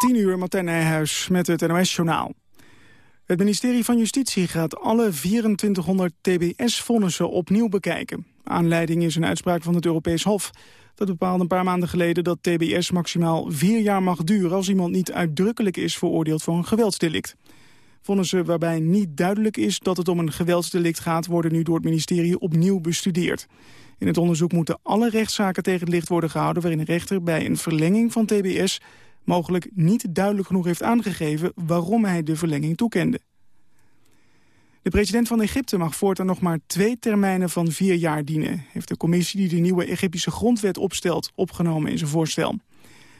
10 uur, Martijn Nijhuis met het NOS-journaal. Het ministerie van Justitie gaat alle 2400 TBS-vonnissen opnieuw bekijken. Aanleiding is een uitspraak van het Europees Hof. Dat bepaalde een paar maanden geleden dat TBS maximaal vier jaar mag duren... als iemand niet uitdrukkelijk is veroordeeld voor een geweldsdelict. Vonnissen waarbij niet duidelijk is dat het om een geweldsdelict gaat... worden nu door het ministerie opnieuw bestudeerd. In het onderzoek moeten alle rechtszaken tegen het licht worden gehouden... waarin een rechter bij een verlenging van TBS mogelijk niet duidelijk genoeg heeft aangegeven... waarom hij de verlenging toekende. De president van Egypte mag voortaan nog maar twee termijnen van vier jaar dienen... heeft de commissie die de nieuwe Egyptische grondwet opstelt opgenomen in zijn voorstel.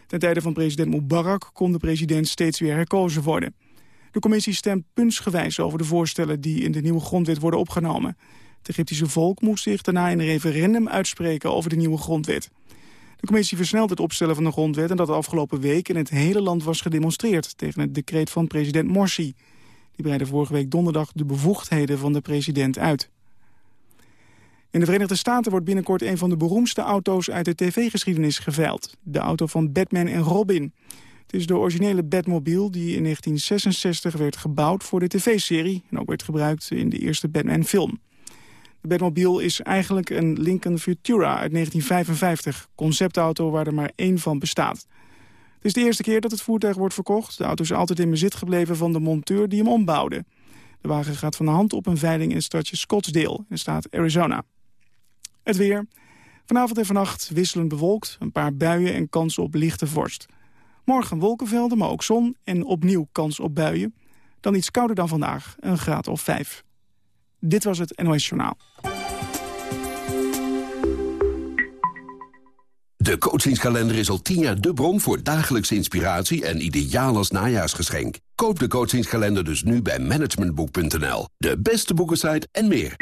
Ten tijde van president Mubarak kon de president steeds weer herkozen worden. De commissie stemt puntsgewijs over de voorstellen die in de nieuwe grondwet worden opgenomen. Het Egyptische volk moest zich daarna in een referendum uitspreken over de nieuwe grondwet. De commissie versnelt het opstellen van de grondwet... en dat de afgelopen week in het hele land was gedemonstreerd... tegen het decreet van president Morsi. Die breidde vorige week donderdag de bevoegdheden van de president uit. In de Verenigde Staten wordt binnenkort een van de beroemdste auto's uit de tv-geschiedenis geveild. De auto van Batman en Robin. Het is de originele Batmobile die in 1966 werd gebouwd voor de tv-serie... en ook werd gebruikt in de eerste Batman-film. De Batmobile is eigenlijk een Lincoln Futura uit 1955. Conceptauto waar er maar één van bestaat. Het is de eerste keer dat het voertuig wordt verkocht. De auto is altijd in bezit gebleven van de monteur die hem ombouwde. De wagen gaat van de hand op een veiling in het stadje Scottsdale in staat Arizona. Het weer. Vanavond en vannacht wisselend bewolkt, een paar buien en kans op lichte vorst. Morgen wolkenvelden, maar ook zon en opnieuw kans op buien. Dan iets kouder dan vandaag, een graad of vijf. Dit was het NOS Journaal. De coachingskalender is al tien jaar de bron voor dagelijkse inspiratie en ideaal als najaarsgeschenk. Koop de coachingskalender dus nu bij managementboek.nl. De beste boekensite en meer.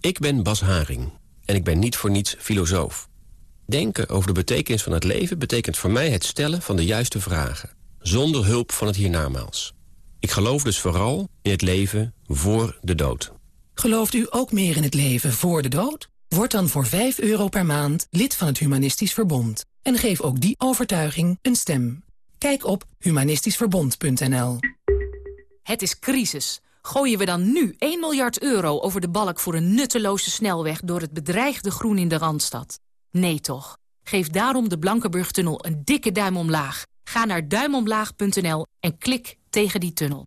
Ik ben Bas Haring en ik ben niet voor niets filosoof. Denken over de betekenis van het leven betekent voor mij het stellen van de juiste vragen. Zonder hulp van het hiernamaals. Ik geloof dus vooral in het leven voor de dood. Gelooft u ook meer in het leven voor de dood? Word dan voor 5 euro per maand lid van het Humanistisch Verbond. En geef ook die overtuiging een stem. Kijk op humanistischverbond.nl Het is crisis. Gooien we dan nu 1 miljard euro over de balk voor een nutteloze snelweg... door het bedreigde groen in de Randstad? Nee toch. Geef daarom de Blankenburg-tunnel een dikke duim omlaag. Ga naar duimomlaag.nl en klik tegen die tunnel.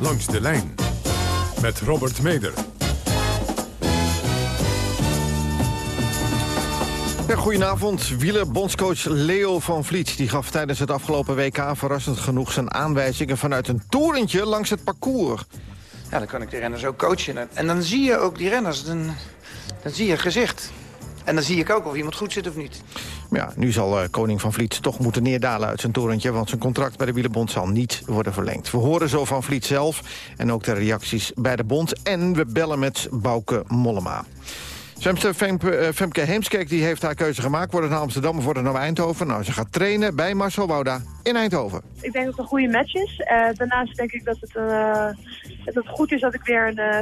Langs de lijn met Robert Meder. Ja, goedenavond. Wielerbondscoach Leo van Vliet die gaf tijdens het afgelopen WK verrassend genoeg zijn aanwijzingen vanuit een torentje langs het parcours. Ja, dan kan ik de renners ook coachen. En dan zie je ook die renners, dan, dan zie je gezicht. En dan zie ik ook of iemand goed zit of niet. Ja, nu zal uh, koning Van Vliet toch moeten neerdalen uit zijn torentje... want zijn contract bij de Wielerbond zal niet worden verlengd. We horen zo Van Vliet zelf en ook de reacties bij de bond. En we bellen met Bouke Mollema. Femke, uh, Femke Heemskerk die heeft haar keuze gemaakt. Wordt het naar Amsterdam of wordt het naar Eindhoven? Nou, ze gaat trainen bij Marcel Wouda in Eindhoven. Ik denk dat het een goede match is. Uh, daarnaast denk ik dat het, uh, dat het goed is dat ik weer een, uh,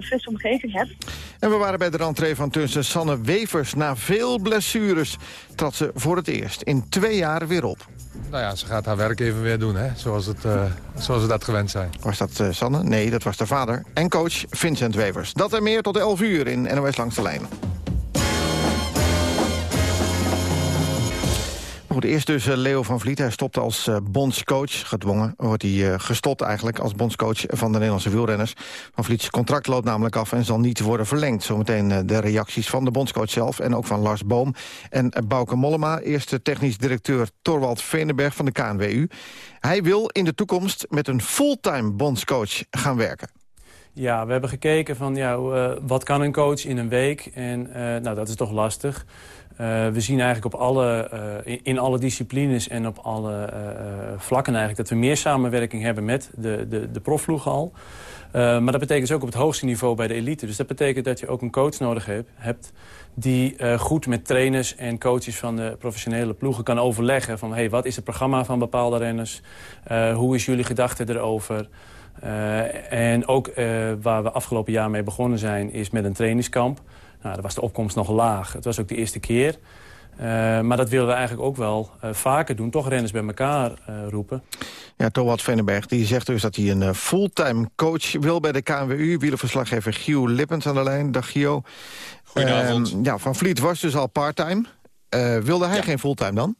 frisse, omgeving heb. En we waren bij de rentree van tussen Sanne Wevers. Na veel blessures trad ze voor het eerst in twee jaar weer op. Nou ja, ze gaat haar werk even weer doen, hè? Zoals, het, uh, zoals we dat gewend zijn. Was dat uh, Sanne? Nee, dat was de vader. En coach Vincent Wevers. Dat en meer tot 11 uur in NOS Langs de Lijn. Goed, eerst dus uh, Leo van Vliet. Hij stopt als uh, bondscoach. Gedwongen wordt hij uh, gestopt eigenlijk als bondscoach van de Nederlandse wielrenners. Van Vliet's contract loopt namelijk af en zal niet worden verlengd. Zometeen de reacties van de bondscoach zelf en ook van Lars Boom. En Bouke Mollema, eerste technisch directeur Torwald Veenenberg van de KNWU. Hij wil in de toekomst met een fulltime bondscoach gaan werken. Ja, we hebben gekeken van ja, wat kan een coach in een week. En nou, dat is toch lastig. We zien eigenlijk op alle, in, in, alle disciplines en op alle vlakken eigenlijk... dat we meer samenwerking hebben met de, de, de al. maar dat betekent dus ook op het hoogste niveau bij de elite. Dus dat betekent dat je ook een coach nodig hebt, die goed met trainers en coaches van de professionele ploegen kan overleggen... van hey, wat is het programma van bepaalde renners? Hoe is jullie gedachte erover? En ook waar we afgelopen jaar mee begonnen zijn... is met een trainingskamp. Nou, daar was de opkomst nog laag. Het was ook de eerste keer. maar dat willen we eigenlijk ook wel vaker doen. Toch renners bij elkaar roepen. Ja, Thomas Vennenberg die zegt dus dat hij een fulltime coach wil bij de KNWU. Wielerverslaggever Gio Lippens aan de lijn. Dag Gio. Goedenavond. Uh, ja, Van Vliet was dus al parttime. Uh, wilde hij geen fulltime dan?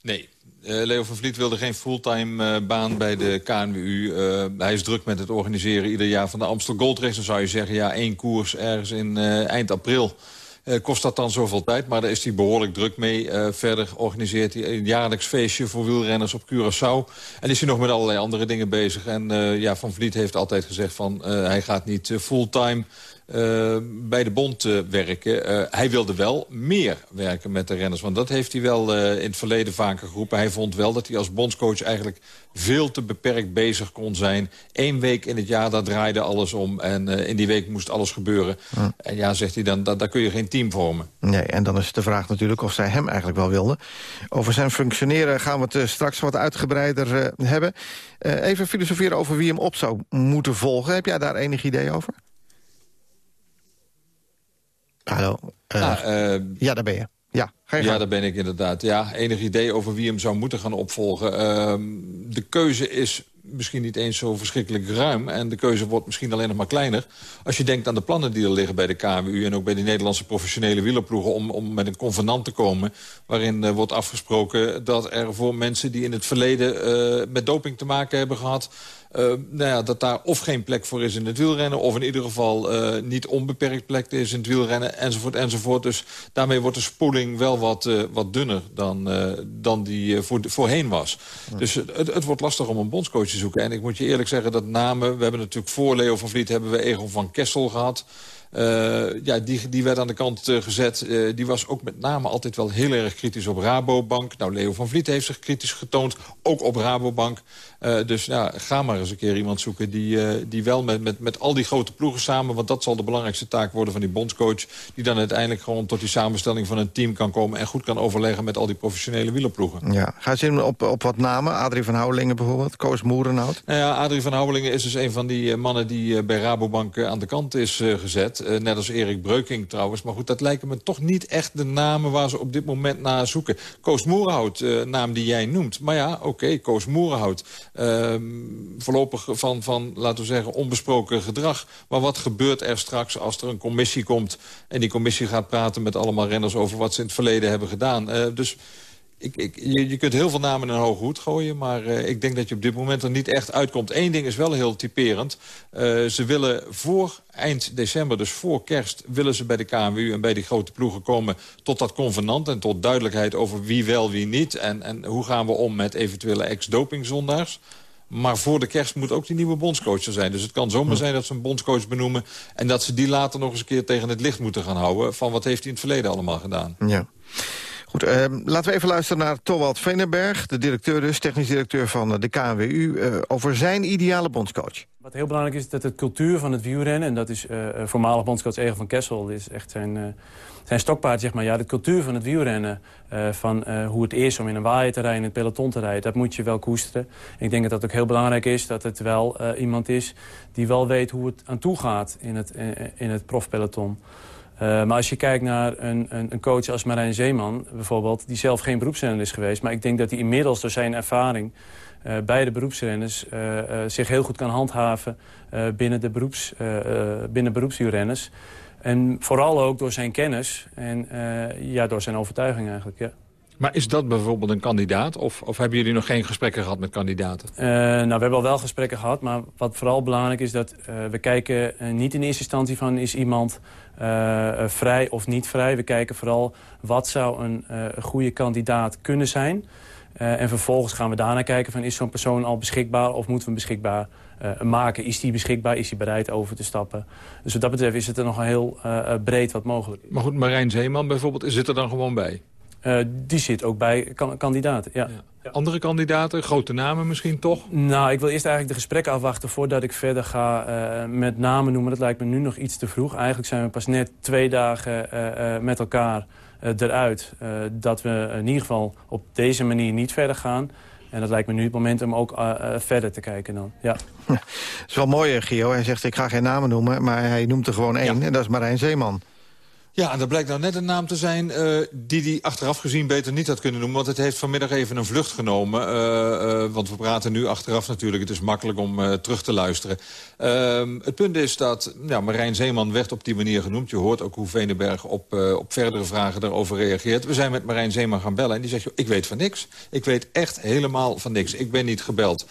Nee, uh, Leo van Vliet wilde geen fulltime uh, baan bij de KNWU. hij is druk met het organiseren ieder jaar van de Amstel Gold Race. Dan zou je zeggen, ja, één koers ergens in eind april... kost dat dan zoveel tijd, maar daar is hij behoorlijk druk mee. verder organiseert hij een jaarlijks feestje voor wielrenners op Curaçao. En is hij nog met allerlei andere dingen bezig. En ja, Van Vliet heeft altijd gezegd van hij gaat niet fulltime uh, bij de bond uh, werken. Uh, hij wilde wel meer werken met de renners. Want dat heeft hij wel in het verleden vaker geroepen. Hij vond wel dat hij als bondscoach eigenlijk veel te beperkt bezig kon zijn. Eén week in het jaar, daar draaide alles om. En in die week moest alles gebeuren. En ja, zegt hij, dan, daar kun je geen team vormen. Nee, en dan is de vraag natuurlijk of zij hem eigenlijk wel wilden. Over zijn functioneren gaan we het straks wat uitgebreider hebben. even filosoferen over wie hem op zou moeten volgen. Heb jij daar enig idee over? Hallo. Uh, uh, ja, daar ben je. Ja, ja, daar ben ik inderdaad. Ja, enig idee over wie hem zou moeten gaan opvolgen. Uh, de keuze is misschien niet eens zo verschrikkelijk ruim. En de keuze wordt misschien alleen nog maar kleiner. Als je denkt aan de plannen die er liggen bij de KWU... en ook bij de Nederlandse professionele wielerploegen... om, om met een convenant te komen... waarin uh, wordt afgesproken dat er voor mensen die in het verleden... Uh, met doping te maken hebben gehad... Uh, nou ja, dat daar of geen plek voor is in het wielrennen... of in ieder geval uh, niet onbeperkt plek is in het wielrennen, enzovoort, enzovoort. Dus daarmee wordt de spoeling wel wat, uh, wat dunner dan, dan die voor, voorheen was. Ja. Dus het, het, wordt lastig om een bondscoach te zoeken. En ik moet je eerlijk zeggen dat namen... we hebben natuurlijk voor Leo van Vliet hebben we Egon van Kessel gehad... Uh, ja, die, die werd aan de kant uh, gezet. Uh, die was ook met name altijd wel heel erg kritisch op Rabobank. Nou, Leo van Vliet heeft zich kritisch getoond, ook op Rabobank. dus ja, ga maar eens een keer iemand zoeken die, die wel met, met, met al die grote ploegen samen... want dat zal de belangrijkste taak worden van die bondscoach... die dan uiteindelijk gewoon tot die samenstelling van een team kan komen... en goed kan overleggen met al die professionele wielerploegen. Ja. Ga je in op, op wat namen? Adrie van Houwelingen bijvoorbeeld, Koos Moerenhout? Nou ja, Adrie van Houwelingen is dus een van die mannen... die bij Rabobank aan de kant is gezet. Uh, net als Erik Breuking trouwens. Maar goed, dat lijken me toch niet echt de namen waar ze op dit moment naar zoeken. Koos Moerenhout, uh, naam die jij noemt. Maar ja, oké, Koos Moerenhout. Uh, voorlopig van, van, laten we zeggen, onbesproken gedrag. Maar wat gebeurt er straks als er een commissie komt... en die commissie gaat praten met allemaal renners over wat ze in het verleden hebben gedaan. Uh, dus ik, ik, je, je, kunt heel veel namen in een hoge hoed gooien... maar uh, ik denk dat je op dit moment er niet echt uitkomt. Eén ding is wel heel typerend. Uh, ze willen voor eind december, dus voor kerst... willen ze bij de KMU en bij die grote ploegen komen... tot dat convenant en tot duidelijkheid over wie wel, wie niet... en, en hoe gaan we om met eventuele ex-dopingzondaars... Maar voor de kerst moet ook die nieuwe bondscoach er zijn. Dus het kan zomaar zijn dat ze een bondscoach benoemen... en dat ze die later nog eens een keer tegen het licht moeten gaan houden... van wat heeft hij in het verleden allemaal gedaan. Ja. Goed, uh, laten we even luisteren naar Thorwald Veenenberg... de directeur dus, technisch directeur van de KNWU... Uh, over zijn ideale bondscoach. Wat heel belangrijk is, dat de cultuur van het wielrennen... en dat is uh, voormalig bondscoach Egel van Kessel... is echt zijn, zijn stokpaard, zeg maar. Ja, de cultuur van het wielrennen... van hoe het is om in een waaierterrein in het peloton te rijden... dat moet je wel koesteren. Ik denk dat dat ook heel belangrijk is... dat het wel iemand is die wel weet hoe het aan toe gaat in het, in het profpeloton. Uh, maar als je kijkt naar een, een, een, coach als Marijn Zeeman bijvoorbeeld... die zelf geen beroepsrenner is geweest... maar ik denk dat hij inmiddels door zijn ervaring... Uh, bij de beroepsrenners uh, zich heel goed kan handhaven binnen, de beroeps, binnen beroepswielrenners. En vooral ook door zijn kennis en ja, door zijn overtuiging eigenlijk, ja. Maar is dat bijvoorbeeld een kandidaat? Of, of hebben jullie nog geen gesprekken gehad met kandidaten? Uh, nou, we hebben al wel gesprekken gehad. Maar wat vooral belangrijk is dat uh, we kijken uh, niet in eerste instantie van... is iemand vrij of niet vrij. We kijken vooral wat zou een goede kandidaat kunnen zijn. en vervolgens gaan we daarna kijken van is zo'n persoon al beschikbaar of moeten we hem beschikbaar maken. Is die beschikbaar? Is hij bereid over te stappen? Dus wat dat betreft is het er nog heel breed wat mogelijk. Maar goed, Marijn Zeeman bijvoorbeeld, zit er dan gewoon bij? Uh, die zit ook bij kandidaten, ja. ja. Andere kandidaten, grote namen misschien toch? Nou, ik wil eerst eigenlijk de gesprekken afwachten voordat ik verder ga uh, met namen noemen. Dat lijkt me nu nog iets te vroeg. Eigenlijk zijn we pas net twee dagen uh, met elkaar eruit. dat we in ieder geval op deze manier niet verder gaan. En dat lijkt me nu het moment om ook verder te kijken dan. Ja. Het is wel mooi, Gio. Hij zegt, ik ga geen namen noemen, maar hij noemt er gewoon één. En dat is Marijn Zeeman. Ja, en dat blijkt nou net een naam te zijn uh, die hij achteraf gezien beter niet had kunnen noemen. Want het heeft vanmiddag even een vlucht genomen. Uh, uh, want we praten nu achteraf natuurlijk. Het is makkelijk om terug te luisteren. Ehm, het punt is dat ja, Marijn Zeeman werd op die manier genoemd. Je hoort ook hoe Veneberg op, op verdere vragen daarover reageert. We zijn met Marijn Zeeman gaan bellen en die zegt... ik weet van niks. Ik weet echt helemaal van niks. Ik ben niet gebeld.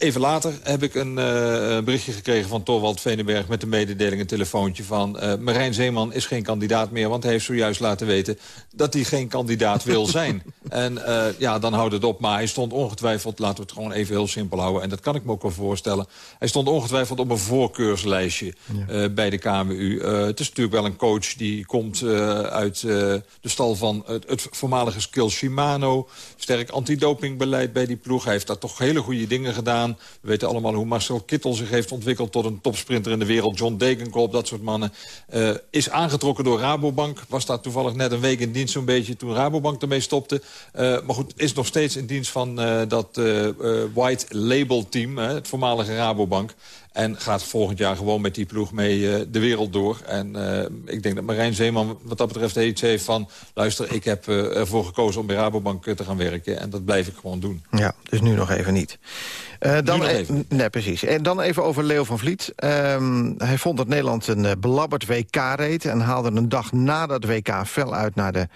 Even later heb ik een uh, berichtje gekregen van Torwald Venenberg... met de mededeling, een telefoontje van... Uh, Marijn Zeeman is geen kandidaat meer, want hij heeft zojuist laten weten... dat hij geen kandidaat wil zijn. en uh, ja, dan houdt het op. Maar hij stond ongetwijfeld, laten we het gewoon even heel simpel houden... en dat kan ik me ook wel voorstellen. Hij stond ongetwijfeld op een voorkeurslijstje ja. bij de KMU. het is natuurlijk wel een coach die komt uit de stal van het, het voormalige Skill Shimano. Sterk antidopingbeleid bij die ploeg. Hij heeft daar toch hele goede dingen gedaan. We weten allemaal hoe Marcel Kittel zich heeft ontwikkeld... tot een topsprinter in de wereld. John Degenkolb, dat soort mannen. Uh, is aangetrokken door Rabobank. Was daar toevallig net een week in dienst zo'n beetje... toen Rabobank ermee stopte. Uh, maar goed, is nog steeds in dienst van uh, dat White Label Team. het voormalige Rabobank. En gaat volgend jaar gewoon met die ploeg mee uh, de wereld door. En uh, ik denk dat Marijn Zeeman wat dat betreft iets heeft van... luister, ik heb uh, ervoor gekozen om bij Rabobank te gaan werken. En dat blijf ik gewoon doen. Ja, dus nu nog even niet. Dan even. Nee, precies. En dan even over Leo van Vliet. Um, hij vond dat Nederland een belabberd WK reed... en haalde een dag na dat WK fel uit naar de...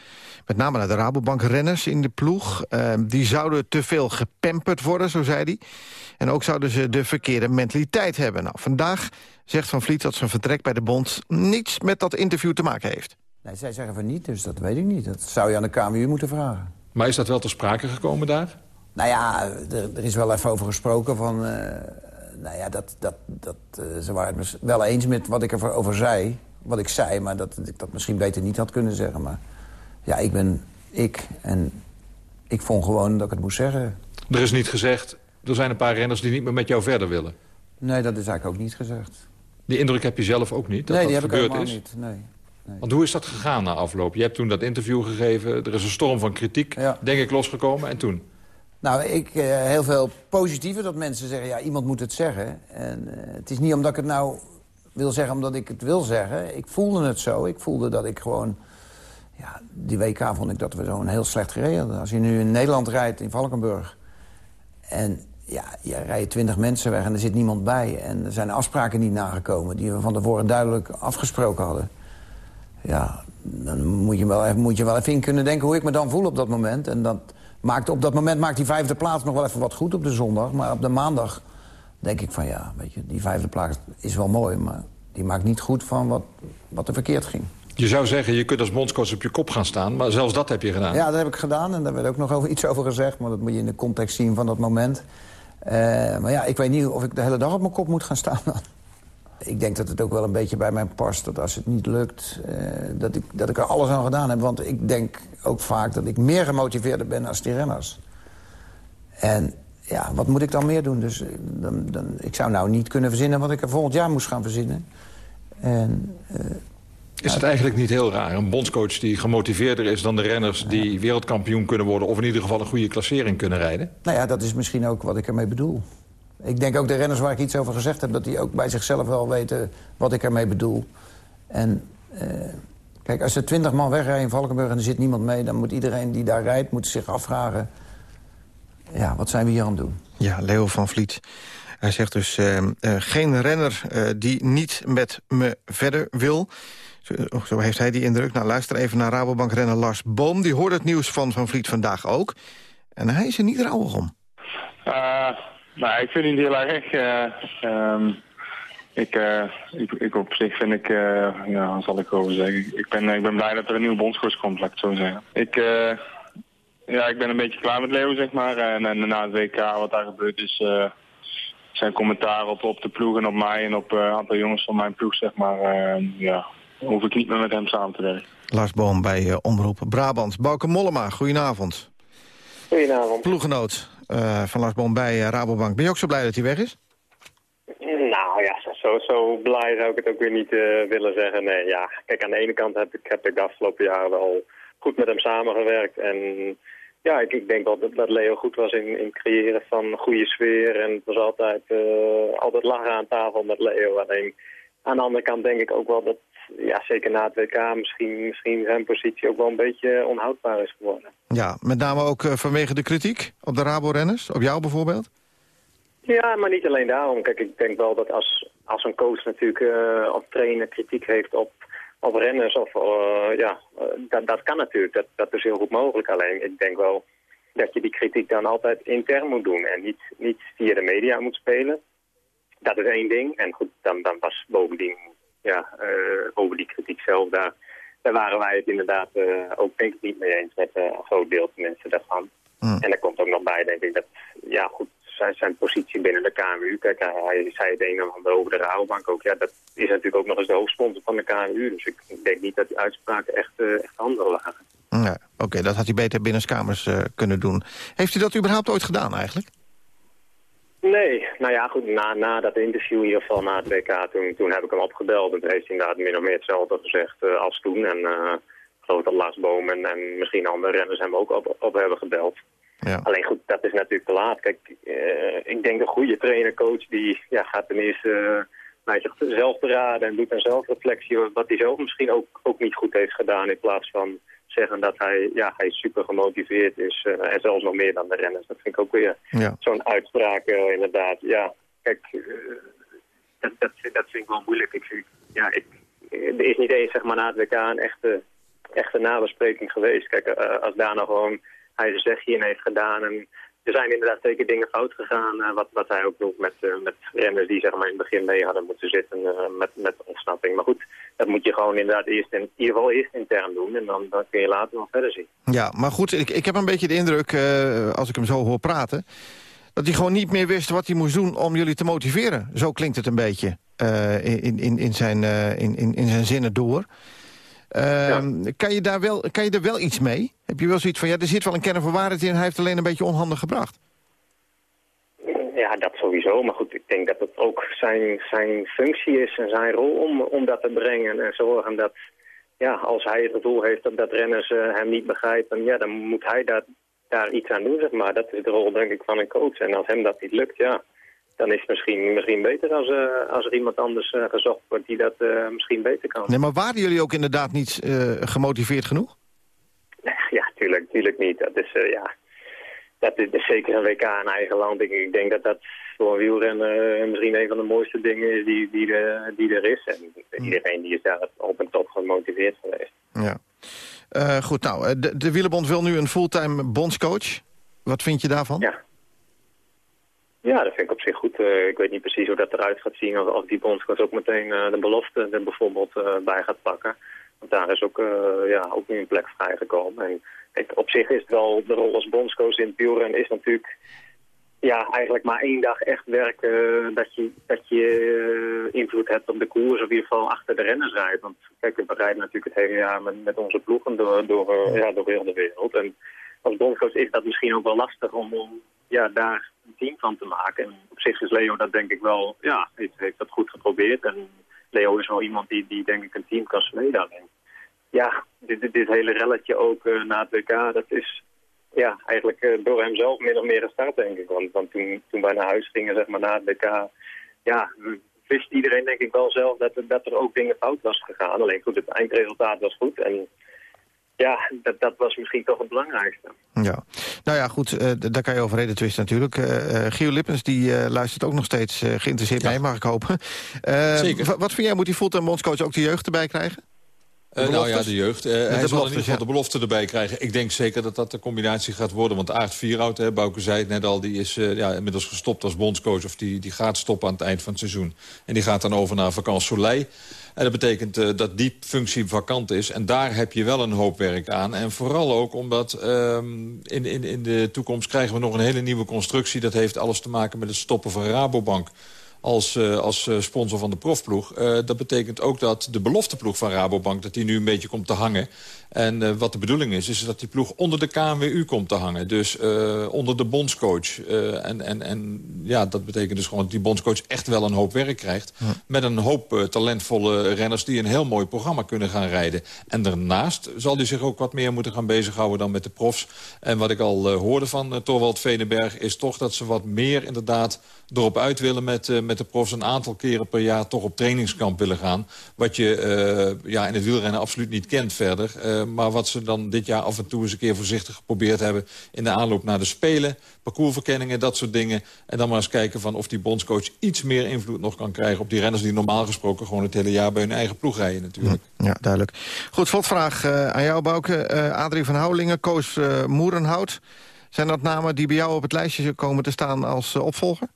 met name naar de Rabobank-renners in de ploeg. Uh, die zouden te veel gepamperd worden, zo zei hij. En ook zouden ze de verkeerde mentaliteit hebben. Nou, vandaag zegt Van Vliet dat zijn vertrek bij de bond... niets met dat interview te maken heeft. Nee, zij zeggen van niet, dus dat weet ik niet. Dat zou je aan de KMU moeten vragen. Maar is dat wel ter sprake gekomen daar? Nou ja, er, er is wel even over gesproken van... Uh, nou ja, dat, dat, dat, uh, ze waren het wel eens met wat ik erover zei. Wat ik zei, maar dat ik dat misschien beter niet had kunnen zeggen. Maar ja, ik ben ik en ik vond gewoon dat ik het moest zeggen. Er is niet gezegd, er zijn een paar renners die niet meer met jou verder willen. Nee, dat is eigenlijk ook niet gezegd. Die indruk heb je zelf ook niet, dat nee, die dat heb gebeurd ik is? niet. Nee, nee. Want hoe is dat gegaan na afloop? Je hebt toen dat interview gegeven, er is een storm van kritiek, ja. denk ik, losgekomen. En toen? Nou, ik, uh, heel veel positieve dat mensen zeggen, ja, iemand moet het zeggen. En uh, het is niet omdat ik het nou wil zeggen omdat ik het wil zeggen. Ik voelde het zo. Ik voelde dat ik gewoon... Ja, die WK vond ik dat we zo'n heel slecht gereden. Als je nu in Nederland rijdt, in Valkenburg... en ja, je rijdt twintig mensen weg en er zit niemand bij... en er zijn afspraken niet nagekomen die we van tevoren duidelijk afgesproken hadden... ja, dan moet je, wel even, moet je wel even in kunnen denken hoe ik me dan voel op dat moment. En dat maakt, op dat moment maakt die vijfde plaats nog wel even wat goed op de zondag. Maar op de maandag denk ik van ja, weet je, die vijfde plaats is wel mooi... maar die maakt niet goed van wat, wat er verkeerd ging. Je zou zeggen, je kunt als bondscoach op je kop gaan staan... maar zelfs dat heb je gedaan. Ja, dat heb ik gedaan en daar werd ook nog over, iets over gezegd... maar dat moet je in de context zien van dat moment. Uh, maar ja, ik weet niet of ik de hele dag op mijn kop moet gaan staan. Ik denk dat het ook wel een beetje bij mij past dat als het niet lukt... Uh, dat, ik, dat ik er alles aan gedaan heb. Want ik denk ook vaak dat ik meer gemotiveerder ben als die renners. En ja, wat moet ik dan meer doen? Dus dan, dan, ik zou nou niet kunnen verzinnen wat ik er volgend jaar moest gaan verzinnen. En, is het eigenlijk niet heel raar? Een bondscoach die gemotiveerder is dan de renners... die wereldkampioen kunnen worden... of in ieder geval een goede klassering kunnen rijden? Nou ja, dat is misschien ook wat ik ermee bedoel. Ik denk ook de renners waar ik iets over gezegd heb... dat die ook bij zichzelf wel weten wat ik ermee bedoel. En uh, kijk, als er twintig man wegrijden in Valkenburg... en er zit niemand mee, dan moet iedereen die daar rijdt... moet zich afvragen, ja, wat zijn we hier aan het doen? Ja, Leo van Vliet. Hij zegt dus, uh, uh, geen renner uh, die niet met me verder wil... Zo, zo, heeft hij die indruk. Nou, luister even naar Rabobank-renner Lars Boom. Die hoorde het nieuws van Van Vliet vandaag ook. En hij is er niet rouwig om. Nou, ik vind het heel erg. Uh, um, ik, uh, ik, ik, op zich vind ik, uh, ja, wat zal ik over zeggen? Ik ben, ik ben blij dat er een nieuwe bondscoach komt, laat ik zo zeggen. Ik, ja, ik ben een beetje klaar met Leo, zeg maar. En, en na het WK, wat daar gebeurd is, uh, zijn commentaar op, op de ploeg en op mij en op een aantal jongens van mijn ploeg, zeg maar. ja, hoef ik niet meer met hem samen te werken. Lars Boom bij Omroep Brabant. Bouke Mollema, goedenavond. Goedenavond. Ploegenoot van Lars Boom bij Rabobank. Ben je ook zo blij dat hij weg is? Nou ja, zo, zo blij zou ik het ook weer niet uh, willen zeggen. Nee, ja, kijk, aan de ene kant heb ik, heb ik de afgelopen jaren wel goed met hem samengewerkt. En ja, ik, ik denk wel dat, dat Leo goed was in, in het creëren van een goede sfeer. En het was altijd, uh, altijd lachen aan tafel met Leo. Alleen aan de andere kant denk ik ook wel dat, ja, zeker na het WK, misschien, misschien zijn positie ook wel een beetje onhoudbaar is geworden. Ja, met name ook uh, vanwege de kritiek op de Rabo-renners, op jou bijvoorbeeld? Ja, maar niet alleen daarom. Kijk, ik denk wel dat als, als een coach natuurlijk uh, of trainer kritiek heeft op, op renners, of, uh, ja, dat, dat kan natuurlijk. Dat, dat is heel goed mogelijk. Alleen ik denk wel dat je die kritiek dan altijd intern moet doen en niet, niet via de media moet spelen. Dat is één ding. En goed, dan, dan was bovendien, ja, over die kritiek zelf, daar, daar waren wij het inderdaad ook denk ik niet mee eens met een groot deel van mensen daarvan. Mm. En er komt ook nog bij, denk ik, dat, ja goed, zijn, zijn positie binnen de KMU. Kijk, hij zei het een en ander over de Rabobank ook. Ja, dat is natuurlijk ook nog eens de hoofdsponsor van de KMU. Dus ik denk niet dat die uitspraken echt, uh, echt handen lagen. Ja, Oké, dat had hij beter binnenskamers uh, kunnen doen. Heeft u dat überhaupt ooit gedaan eigenlijk? Nee, nou ja, goed, na, na dat interview in ieder geval, na het WK, toen, toen heb ik hem opgebeld. En toen heeft hij inderdaad min of meer hetzelfde gezegd uh, als toen. En uh, ik geloof dat Lars Boom en, en misschien andere renners hem ook op, op hebben gebeld. Ja. Alleen goed, dat is natuurlijk te laat. Kijk, uh, ik denk een goede trainer-coach die ja, gaat ten eerste naar zichzelf beraden en doet een zelfreflectie wat hij zelf misschien ook, ook niet goed heeft gedaan in plaats van zeggen dat hij, ja, hij super gemotiveerd is uh, en zelfs nog meer dan de renners. Dat vind ik ook weer ja. zo'n uitspraak inderdaad. Ja, kijk, dat, dat, dat vind ik wel moeilijk. Ik vind, ja, ik, er is niet eens zeg maar na het WK een echte, echte nabespreking geweest. Kijk, als daar nou gewoon hij zijn zegje in heeft gedaan. En er zijn inderdaad zeker dingen fout gegaan. Uh, wat, wat hij ook doet met, uh, met renners die zeg maar, in het begin mee hadden moeten zitten uh, met, met ontsnapping. Maar goed, dat moet je gewoon inderdaad eerst in, ieder geval eerst intern doen. En dan, dan kun je later nog verder zien. Ja, maar goed, ik, ik heb een beetje de indruk, als ik hem zo hoor praten... dat hij gewoon niet meer wist wat hij moest doen om jullie te motiveren. Zo klinkt het een beetje in, in, in, zijn, in, in, in zijn zinnen door. Uh, kan, je daar wel, kan je er wel iets mee? Heb je wel zoiets van, ja, er zit wel een kern van waarheid in... hij heeft alleen een beetje onhandig gebracht? Ja, dat sowieso. Maar goed, ik denk dat het ook zijn, zijn functie is en zijn rol om, om dat te brengen. En zorgen dat, ja, als hij het gevoel heeft dat, dat renners uh, hem niet begrijpen... ja, dan moet hij daar, daar iets aan doen, zeg maar. Dat is de rol, denk ik, van een coach. En als hem dat niet lukt, ja, dan is het misschien, misschien beter als, uh, als er iemand anders uh, gezocht wordt die dat uh, misschien beter kan. Nee, maar waren jullie ook inderdaad niet gemotiveerd genoeg? Ja, tuurlijk, tuurlijk niet. Dat is, ja, dat is, zeker een WK in eigen land. Ik, ik denk dat dat voor een wielrenner misschien een van de mooiste dingen is die, die, er, die er is. En iedereen die is daar op en top gemotiveerd geweest. Ja. goed, nou, de, de Wielerbond wil nu een fulltime bondscoach. Wat vind je daarvan? Ja. Ja, dat vind ik op zich goed. Uh, ik weet niet precies hoe dat eruit gaat zien. Of, of die bondscoach ook meteen uh, de belofte er bijvoorbeeld uh, bij gaat pakken. Want daar is ook, ja, ook nu een plek vrijgekomen. En kijk, op zich is het wel, de rol als bondscoach in het is natuurlijk... Ja, eigenlijk maar één dag echt werken dat je, dat je invloed hebt op de koers. Of in ieder geval achter de renners rijdt. Want kijk, we rijden natuurlijk het hele jaar met, met onze ploegen door, door, ja, door heel de wereld. En als bondscoach is dat misschien ook wel lastig om, om ja, daar een team van te maken. En op zich is Leo dat denk ik wel, ja, heeft, heeft dat goed geprobeerd. En Leo is wel iemand die, die denk ik een team kan smeden. Ja, dit, dit, hele relletje ook uh, na het WK, dat is ja, eigenlijk uh, door hem zelf min of meer gestart, denk ik. Want, want toen, toen wij naar huis gingen, zeg maar, na het WK, ja, wist iedereen denk ik wel zelf dat, dat er ook dingen fout was gegaan. Alleen goed, het eindresultaat was goed en ja, dat, dat was misschien toch het belangrijkste. Ja, nou ja, goed, uh, daar kan je over reden twisten natuurlijk. Uh, Gio Lippens, die uh, luistert ook nog steeds geïnteresseerd ja. mee, mag ik hopen. Zeker. Wat vind jij, moet die fulltime bondscoach ook de jeugd erbij krijgen? Uh, nou ja, de jeugd. Uh, hij zal beloftes, in ieder geval de belofte erbij krijgen. Ik denk zeker dat dat de combinatie gaat worden. Want Aard Vierhout, hè, Bouke zei het net al... die is uh, ja, inmiddels gestopt als bondscoach. Of die, die gaat stoppen aan het eind van het seizoen. En die gaat dan over naar Vakant Soleil. En dat betekent dat die functie vakant is. En daar heb je wel een hoop werk aan. En vooral ook omdat ehm, in, in, in de toekomst krijgen we nog een hele nieuwe constructie. Dat heeft alles te maken met het stoppen van Rabobank als, uh, als uh, sponsor van de profploeg. Uh, dat betekent ook dat de belofteploeg van Rabobank... dat die nu een beetje komt te hangen. En wat de bedoeling is, is dat die ploeg onder de KNWU komt te hangen. Dus onder de bondscoach. en, en, en ja, dat betekent dus gewoon dat die bondscoach echt wel een hoop werk krijgt. Met een hoop talentvolle renners die een heel mooi programma kunnen gaan rijden. En daarnaast zal hij zich ook wat meer moeten gaan bezighouden dan met de profs. En wat ik al hoorde van Torwald Vedenberg... is toch dat ze wat meer inderdaad erop uit willen met, met de profs... een aantal keren per jaar toch op trainingskamp willen gaan. Wat je ja, in het wielrennen absoluut niet kent verder. maar wat ze dan dit jaar af en toe eens een keer voorzichtig geprobeerd hebben... in de aanloop naar de Spelen, parcoursverkenningen, dat soort dingen. En dan maar eens kijken van of die bondscoach iets meer invloed nog kan krijgen... op die renners die normaal gesproken gewoon het hele jaar bij hun eigen ploeg rijden natuurlijk. Ja, duidelijk. Goed, slotvraag aan jou, Bouke. Adrie van Houwelingen, Koos Moerenhout. Zijn dat namen die bij jou op het lijstje komen te staan als opvolger?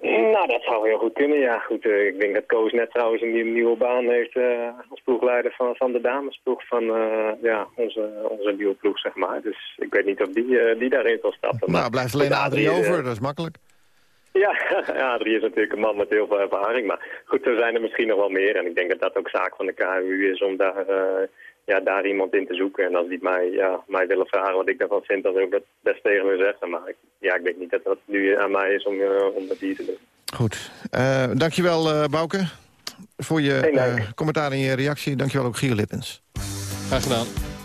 Nou, dat zou heel goed kunnen, ja. Goed, uh, ik denk dat Koos net trouwens een nieuwe, baan heeft uh, als ploegleider van, van de damesploeg van uh, ja, onze, onze nieuwe ploeg, zeg maar. Dus ik weet niet of die, die daarin zal stappen. Nou, blijft alleen Adrie over, dat is makkelijk. Ja, Adrie is natuurlijk een man met heel veel ervaring. Maar goed, er zijn er misschien nog wel meer. En ik denk dat dat ook zaak van de KU is om daar ja, daar iemand in te zoeken. En als die mij, ja, mij willen vragen wat ik daarvan vind, dan wil ik dat best tegen me zeggen. Maar ik, ja, ik denk niet dat dat nu aan mij is om, uh, om dat hier te doen. Goed. Uh, dankjewel, uh, Bouke, voor je uh, commentaar en je reactie. Dankjewel ook, Gier Lippens. Graag gedaan.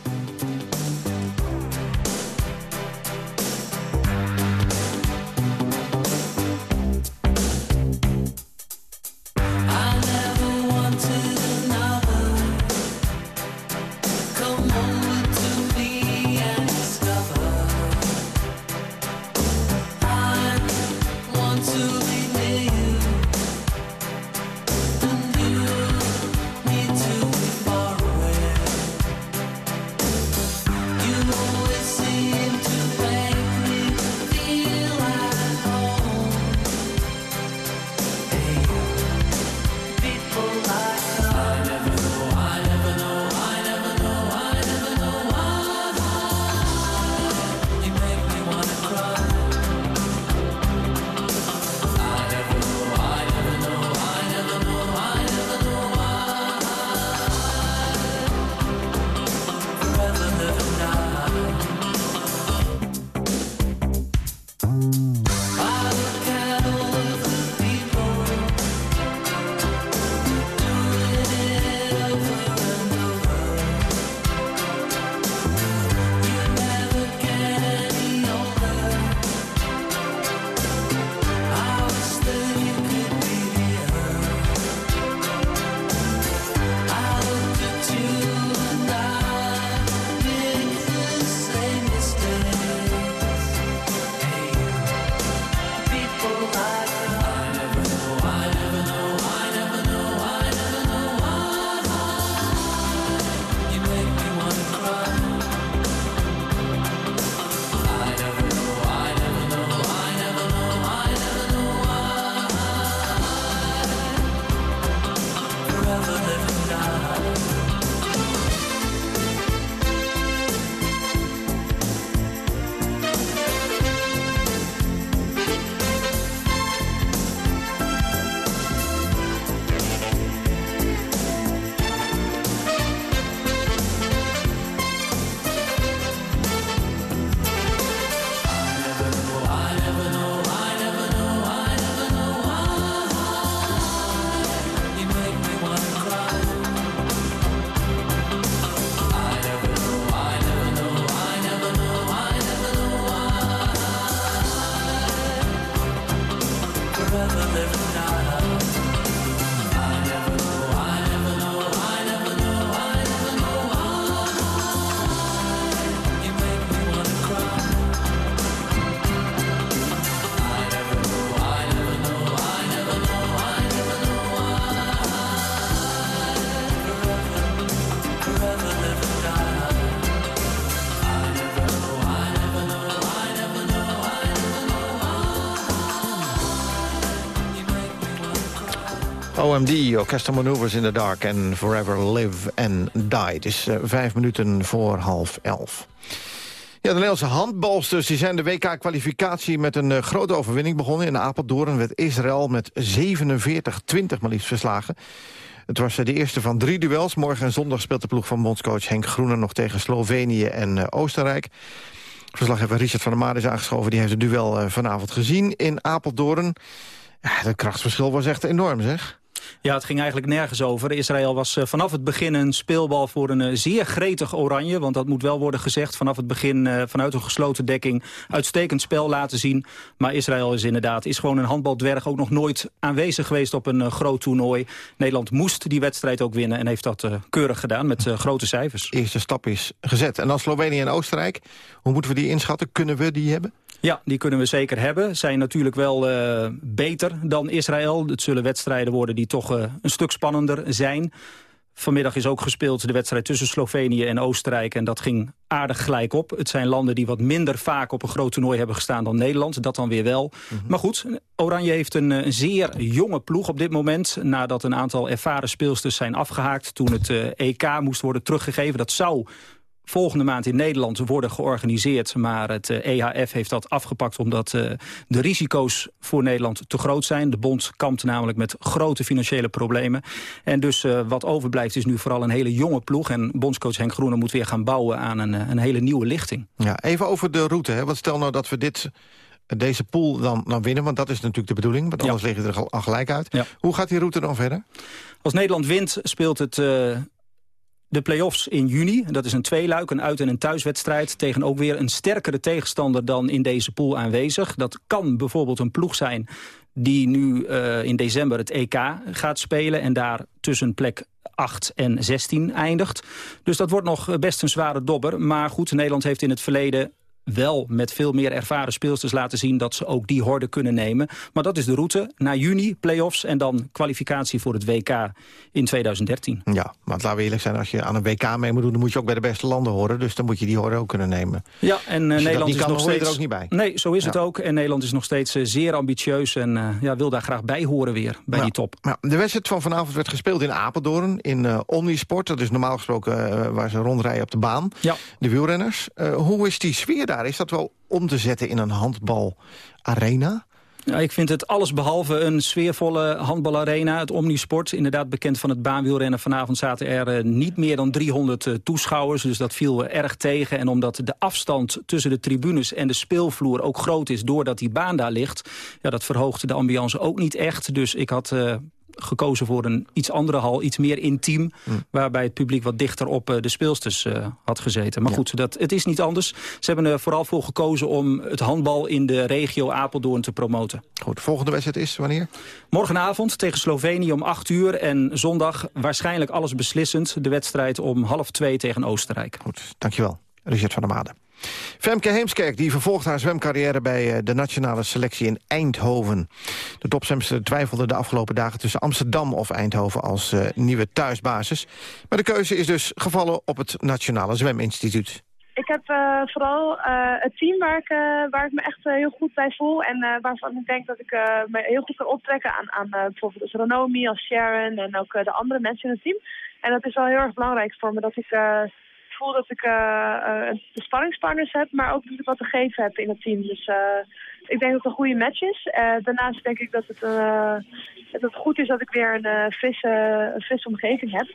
OMD, Orchestral Maneuvers in the Dark and Forever Live and Die. Het is uh, vijf minuten voor half elf. Ja, de Nederlandse handbalsters die zijn de WK-kwalificatie met een uh, grote overwinning begonnen. In Apeldoorn werd Israël met 47-20 maar liefst verslagen. Het was uh, de eerste van drie duels. Morgen en zondag speelt de ploeg van bondscoach Henk Groener nog tegen Slovenië en Oostenrijk. Verslaggever Richard van der Maar is aangeschoven. Die heeft het duel vanavond gezien in Apeldoorn. Ja, het krachtsverschil was echt enorm, zeg. Ja, het ging eigenlijk nergens over. Israël was eh, vanaf het begin een speelbal voor een eh, zeer gretig oranje. Want dat moet wel worden gezegd. Vanaf het begin, uh, vanuit een gesloten dekking, uitstekend spel laten zien. Maar Israël is inderdaad is gewoon een handbaldwerg. Ook nog nooit aanwezig geweest op een groot toernooi. Nederland moest die wedstrijd ook winnen. En heeft dat keurig gedaan met grote cijfers. Eerste stap is gezet. En dan Slovenië en Oostenrijk. Hoe moeten we die inschatten? Kunnen we die hebben? Ja, die kunnen we zeker hebben. Zijn natuurlijk wel uh, beter dan Israël. Het zullen wedstrijden worden die toch uh, een stuk spannender zijn. Vanmiddag is ook gespeeld de wedstrijd tussen Slovenië en Oostenrijk. En dat ging aardig gelijk op. Het zijn landen die wat minder vaak op een groot toernooi hebben gestaan dan Nederland. Dat dan weer wel. Mm -hmm. Maar goed, Oranje heeft een, een, zeer jonge ploeg op dit moment. Nadat een aantal ervaren speelsters zijn afgehaakt. Toen het uh, EK moest worden teruggegeven. Dat zou volgende maand in Nederland worden georganiseerd. Maar het EHF eh, heeft dat afgepakt omdat uh, de risico's voor Nederland te groot zijn. De bond kampt namelijk met grote financiële problemen. En dus uh, wat overblijft is nu vooral een hele jonge ploeg. En bondscoach Henk Groene moet weer gaan bouwen aan een, een hele nieuwe lichting. Ja, even over de route. Hè? Want stel nou dat we dit deze pool dan, dan winnen, want dat is natuurlijk de bedoeling. Want anders ja. liggen er al gelijk uit. Ja. Hoe gaat die route dan verder? Als Nederland wint, speelt het uh, de play-offs in juni. Dat is een tweeluik, een uit- en een thuiswedstrijd... tegen ook weer een sterkere tegenstander dan in deze pool aanwezig. Dat kan bijvoorbeeld een ploeg zijn die nu uh, in december het EK gaat spelen... en daar tussen plek 8 en 16 eindigt. Dus dat wordt nog best een zware dobber. Maar goed, Nederland heeft in het verleden wel met veel meer ervaren speelsters laten zien... dat ze ook die horde kunnen nemen. Maar dat is de route. Na juni, play-offs en dan kwalificatie voor het WK in 2013. Ja, maar laten we eerlijk zijn, als je aan een WK mee moet doen... dan moet je ook bij de beste landen horen. Dus dan moet je die horde ook kunnen nemen. Ja, en uh, Nederland is kan, nog steeds... er ook niet bij. Nee, zo is ja. het ook. En Nederland is nog steeds uh, zeer ambitieus... en uh, ja, wil daar graag bij horen weer, bij die top. De wedstrijd van vanavond werd gespeeld in Apeldoorn... in Omnisport. Dat is normaal gesproken waar ze rondrijden op de baan. Ja. De wielrenners. hoe is die sfeer daar? Is dat wel om te zetten in een handbalarena? Ja, ik vind het allesbehalve een sfeervolle handbalarena. Het Omnisport, inderdaad bekend van het baanwielrennen. Vanavond zaten er uh, niet meer dan 300 uh, toeschouwers. Dus dat viel erg tegen. En omdat de afstand tussen de tribunes en de speelvloer ook groot is... doordat die baan daar ligt, ja, dat verhoogde de ambiance ook niet echt. Dus ik had... Uh, gekozen voor een iets andere hal, iets meer intiem... Mm. waarbij het publiek wat dichter op uh, de speelsters uh, had gezeten. Maar ja. goed, dat, het is niet anders. Ze hebben er vooral voor gekozen om het handbal in de regio Apeldoorn te promoten. Goed, de volgende wedstrijd is wanneer? Morgenavond tegen Slovenië om 8 uur en zondag waarschijnlijk alles beslissend. De wedstrijd om half twee tegen Oostenrijk. Goed, dankjewel. Richard van der Made. Femke Heemskerk die vervolgt haar zwemcarrière bij de nationale selectie in Eindhoven. De topzwemster twijfelde de afgelopen dagen tussen Amsterdam of Eindhoven als uh, nieuwe thuisbasis. Maar de keuze is dus gevallen op het Nationale Zweminstituut. Ik heb uh, vooral het team waar ik, waar ik me echt heel goed bij voel. En waarvan ik denk dat ik me heel goed kan optrekken aan, aan bijvoorbeeld als Ranomi, als Sharon en ook de andere mensen in het team. En dat is wel heel erg belangrijk voor me dat ik voel dat ik uh, uh, de spanningspartners heb, maar ook dat ik wat te geven heb in het team. Dus uh, ik denk dat het een goede match is. daarnaast denk ik dat het, het goed is dat ik weer een frisse, een frisse omgeving heb.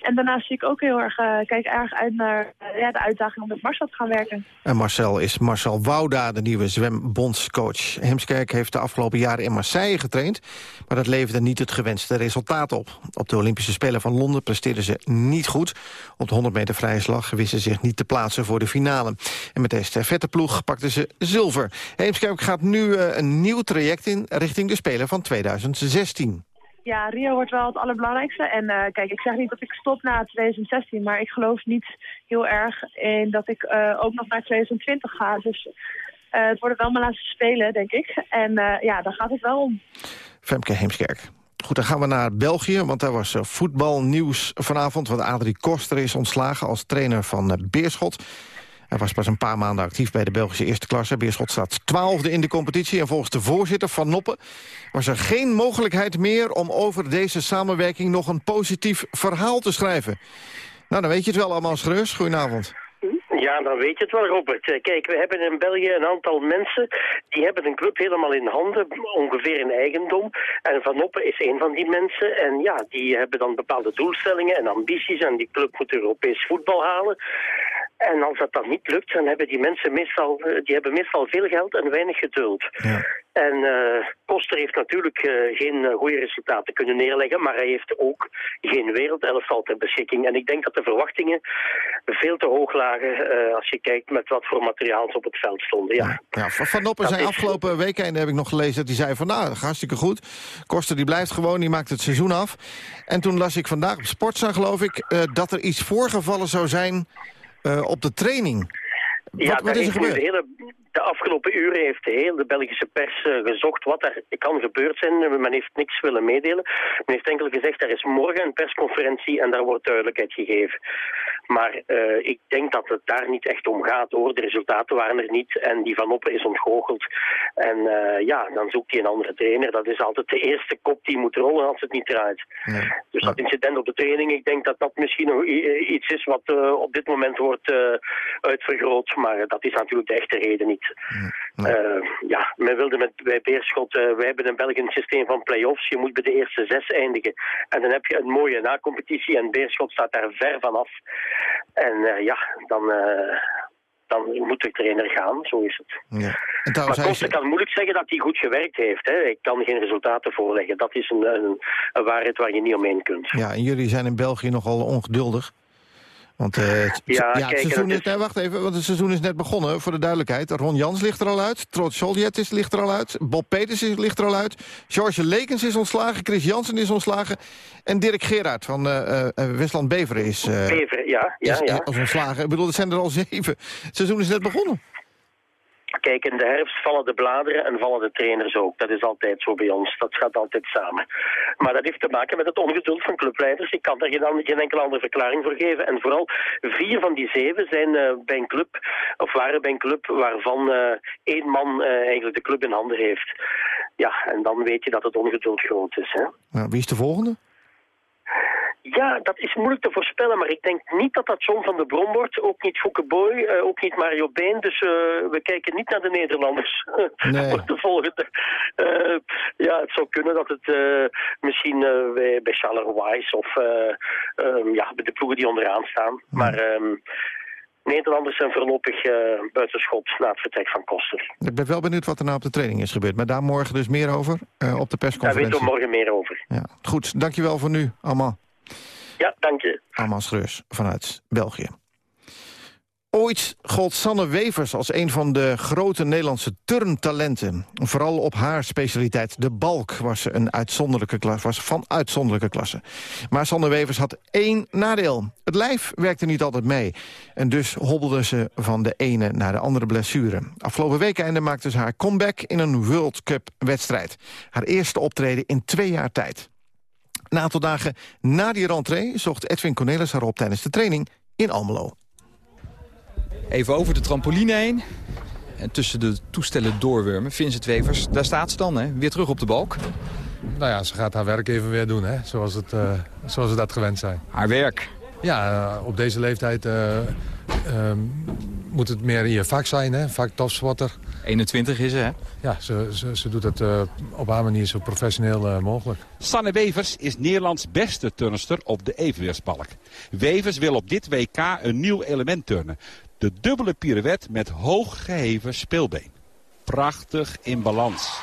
En daarnaast zie ik ook heel erg, uh, kijk erg uit naar uh, ja, de uitdaging om met Marcel te gaan werken. En Marcel is Marcel Wouda, de nieuwe zwembondscoach. Hemskerk heeft de afgelopen jaren in Marseille getraind... maar dat leverde niet het gewenste resultaat op. Op de Olympische Spelen van Londen presteerden ze niet goed. Op de 100 meter vrije slag wisten ze zich niet te plaatsen voor de finale. En met deze vette ploeg pakten ze zilver. Hemskerk gaat nu uh, een nieuw traject in richting de Spelen van 2016. Ja, Rio wordt wel het allerbelangrijkste. En uh, kijk, ik zeg niet dat ik stop na 2016, maar ik geloof niet heel erg in dat ik uh, ook nog naar 2020 ga. Dus uh, het worden wel mijn laatste spelen, denk ik. En ja, daar gaat het wel om. Femke Heemskerk. Goed, dan gaan we naar België, want daar was voetbalnieuws vanavond. Want Adrie Koster is ontslagen als trainer van Beerschot. Hij was pas een paar maanden actief bij de Belgische eerste klasse. Beerschot staat twaalfde in de competitie. En volgens de voorzitter Van Noppen was er geen mogelijkheid meer... om over deze samenwerking nog een positief verhaal te schrijven. Nou, dan weet je het wel allemaal, Schreurs. Goedenavond. Ja, dan weet je het wel, Robert. Eh, kijk, we hebben in België een aantal mensen... die hebben een club helemaal in handen, ongeveer in eigendom. En Van Oppen is een van die mensen. En ja, die hebben dan bepaalde doelstellingen en ambities... en die club moet Europees voetbal halen. En als dat dan niet lukt, dan hebben die mensen meestal, eh, die hebben meestal veel geld en weinig geduld. Ja. En uh, Koster heeft natuurlijk uh, geen goede resultaten kunnen neerleggen, maar hij heeft ook geen wereldelftal ter beschikking. En ik denk dat de verwachtingen veel te hoog lagen als je kijkt met wat voor materiaal ze op het veld stonden. Ja. Ja, Van Noppen zijn afgelopen weekend heb ik nog gelezen dat hij zei van nou, hartstikke goed. Koster die blijft gewoon, die maakt het seizoen af. En toen las ik vandaag op Sportza geloof ik dat er iets voorgevallen zou zijn op de training. Ja, wat, wat is er gebeurd? De, hele, de afgelopen uren heeft de hele Belgische pers uh, gezocht wat er kan gebeurd zijn. Men heeft niks willen meedelen. Men heeft enkel gezegd, er is morgen een persconferentie en daar wordt duidelijkheid gegeven. Maar uh, ik denk dat het daar niet echt om gaat hoor. De resultaten waren er niet en die Van Oppen is ontgoocheld. En uh, ja, dan zoekt hij een andere trainer. Dat is altijd de eerste kop die moet rollen als het niet draait. Nee. Dus dat incident op de training, ik denk dat dat misschien nog iets is wat op dit moment wordt uitvergroot. Maar dat is natuurlijk de echte reden niet. Nee. ja, men wilde met, bij Beerschot, wij hebben in België een systeem van play-offs. Je moet bij de eerste zes eindigen. En dan heb je een mooie na-competitie en Beerschot staat daar ver vanaf. En uh, ja, dan, uh, dan moet de trainer gaan, zo is het. Ja. En maar Koster kan moeilijk zeggen dat hij goed gewerkt heeft. Hè. Ik kan geen resultaten voorleggen. Dat is een, een, een waarheid waar je niet omheen kunt. Ja, en jullie zijn in België nogal ongeduldig. Want uh, ja, ja, het seizoen is... nee, wacht even, want het seizoen is net begonnen, voor de duidelijkheid. Ron Jans ligt er al uit, Trots Soljet ligt er al uit, Bob Peters ligt er al uit, George Lekens is ontslagen, Chris Jansen is ontslagen en Dirk Gerard van uh, Westland Beveren is, Beveren, ja, ja, is, ja. ontslagen. Ik bedoel, er zijn er al zeven. Het seizoen is net begonnen. Kijk, in de herfst vallen de bladeren en vallen de trainers ook. Dat is altijd zo bij ons. Dat gaat altijd samen. Maar dat heeft te maken met het ongeduld van clubleiders. Ik kan daar geen, enkele andere verklaring voor geven. En vooral vier van die zeven zijn uh, bij een club, of waren bij een club waarvan uh, één man uh, eigenlijk de club in handen heeft. Ja, en dan weet je dat het ongeduld groot is. Hè? Wie is de volgende? Ja, dat is moeilijk te voorspellen, maar ik denk niet dat dat John van de Brom wordt. Ook niet Fouke Boy, uh, ook niet Mario Been. Dus uh, we kijken niet naar de Nederlanders nee. voor de volgende. Uh, ja, het zou kunnen dat het misschien bij, bij Charleroi of um, ja, bij de ploegen die onderaan staan. Maar... Um, Nederlanders zijn voorlopig uh, buitenschot na het vertrek van Koster. Ik ben wel benieuwd wat er nou op de training is gebeurd. Maar daar morgen dus meer over uh, op de persconferentie. Daar weten we morgen meer over. Ja. Goed, dankjewel voor nu, allemaal. Ja, dank je. Armand Schreurs vanuit België. Ooit gold Sanne Wevers als een van de grote Nederlandse turntalenten. Vooral op haar specialiteit, de balk, was, ze een uitzonderlijke klasse, was van uitzonderlijke klasse. Maar Sanne Wevers had één nadeel. Het lijf werkte niet altijd mee. En dus hobbelde ze van de ene naar de andere blessure. Afgelopen weekende maakte ze haar comeback in een World Cup wedstrijd. Haar eerste optreden in twee jaar tijd. Een aantal dagen na die rentree zocht Edwin Cornelis haar op tijdens de training in Almelo. Even over de trampoline heen. En tussen de toestellen doorwurmen. Vincent Wevers, daar staat ze dan, hè? weer terug op de balk. Nou ja, ze gaat haar werk even weer doen, hè? Zoals, het, uh, zoals we dat gewend zijn. Haar werk? Ja, uh, op deze leeftijd uh, moet het meer in je vak zijn, hè? vak topspotter. 21 is ze, hè? Ja, ze, ze, ze doet het uh, op haar manier zo professioneel uh, mogelijk. Sanne Wevers is Nederlands beste turnster op de evenweersbalk. Wevers wil op dit WK een nieuw element turnen. De dubbele pirouette met hoog geheven speelbeen. Prachtig in balans.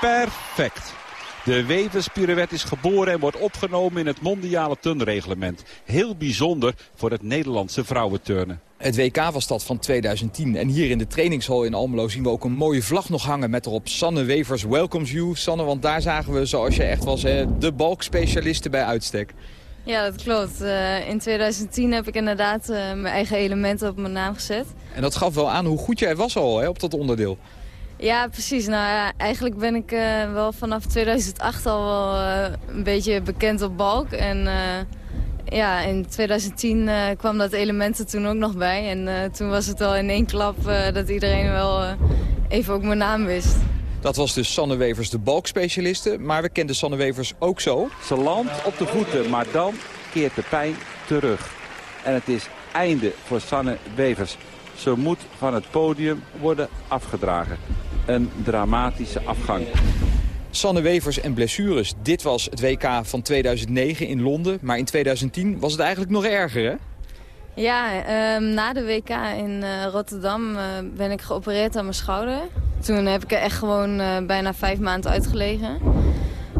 Perfect. De Weverspirouette is geboren en wordt opgenomen in het mondiale turnreglement. Heel bijzonder voor het Nederlandse vrouwenturnen. Het WK was dat van 2010. En hier in de trainingshal in Almelo zien we ook een mooie vlag nog hangen... met erop Sanne Wevers welcomes you. Sanne, want daar zagen we, zoals je echt was, de balkspecialisten bij uitstek. Ja, dat klopt. Uh, in 2010 heb ik inderdaad uh, mijn eigen elementen op mijn naam gezet. En dat gaf wel aan hoe goed jij was al hè, op dat onderdeel. Ja, precies. Nou ja, eigenlijk ben ik uh, wel vanaf 2008 al wel een beetje bekend op balk. En ja, in 2010 kwam dat element er toen ook nog bij. En toen was het al in één klap dat iedereen wel even ook mijn naam wist. Dat was dus Sanne Wevers, de balkspecialiste. Maar we kenden Sanne Wevers ook zo. Ze landt op de voeten, maar dan keert de pijn terug. En het is einde voor Sanne Wevers. Ze moet van het podium worden afgedragen. Een dramatische afgang. Sanne Wevers en blessures. Dit was het WK van 2009 in Londen. Maar in 2010 was het eigenlijk nog erger, hè? Ja, ehm, na de WK in uh, Rotterdam uh, ben ik geopereerd aan mijn schouder. Toen heb ik er echt gewoon uh, bijna vijf maanden uitgelegen.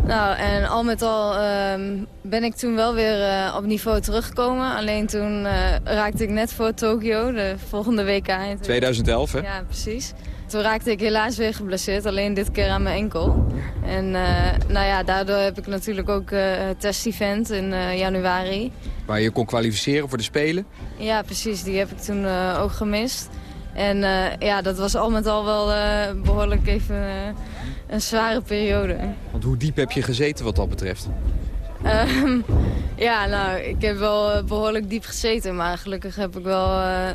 Nou, en al met al ehm, ben ik toen wel weer op niveau teruggekomen. Alleen toen raakte ik net voor Tokio, de volgende WK. 2011, hè? Ja, precies. Toen raakte ik helaas weer geblesseerd, alleen dit keer aan mijn enkel. En nou ja, daardoor heb ik natuurlijk ook het test-event in januari. Waar je kon kwalificeren voor de Spelen? Ja, precies. Die heb ik toen ook gemist. En uh, ja, dat was al met al wel uh, behoorlijk even een zware periode. Want hoe diep heb je gezeten wat dat betreft? Ehm, ja, nou, ik heb wel eh, behoorlijk diep gezeten. Maar gelukkig heb ik wel uh,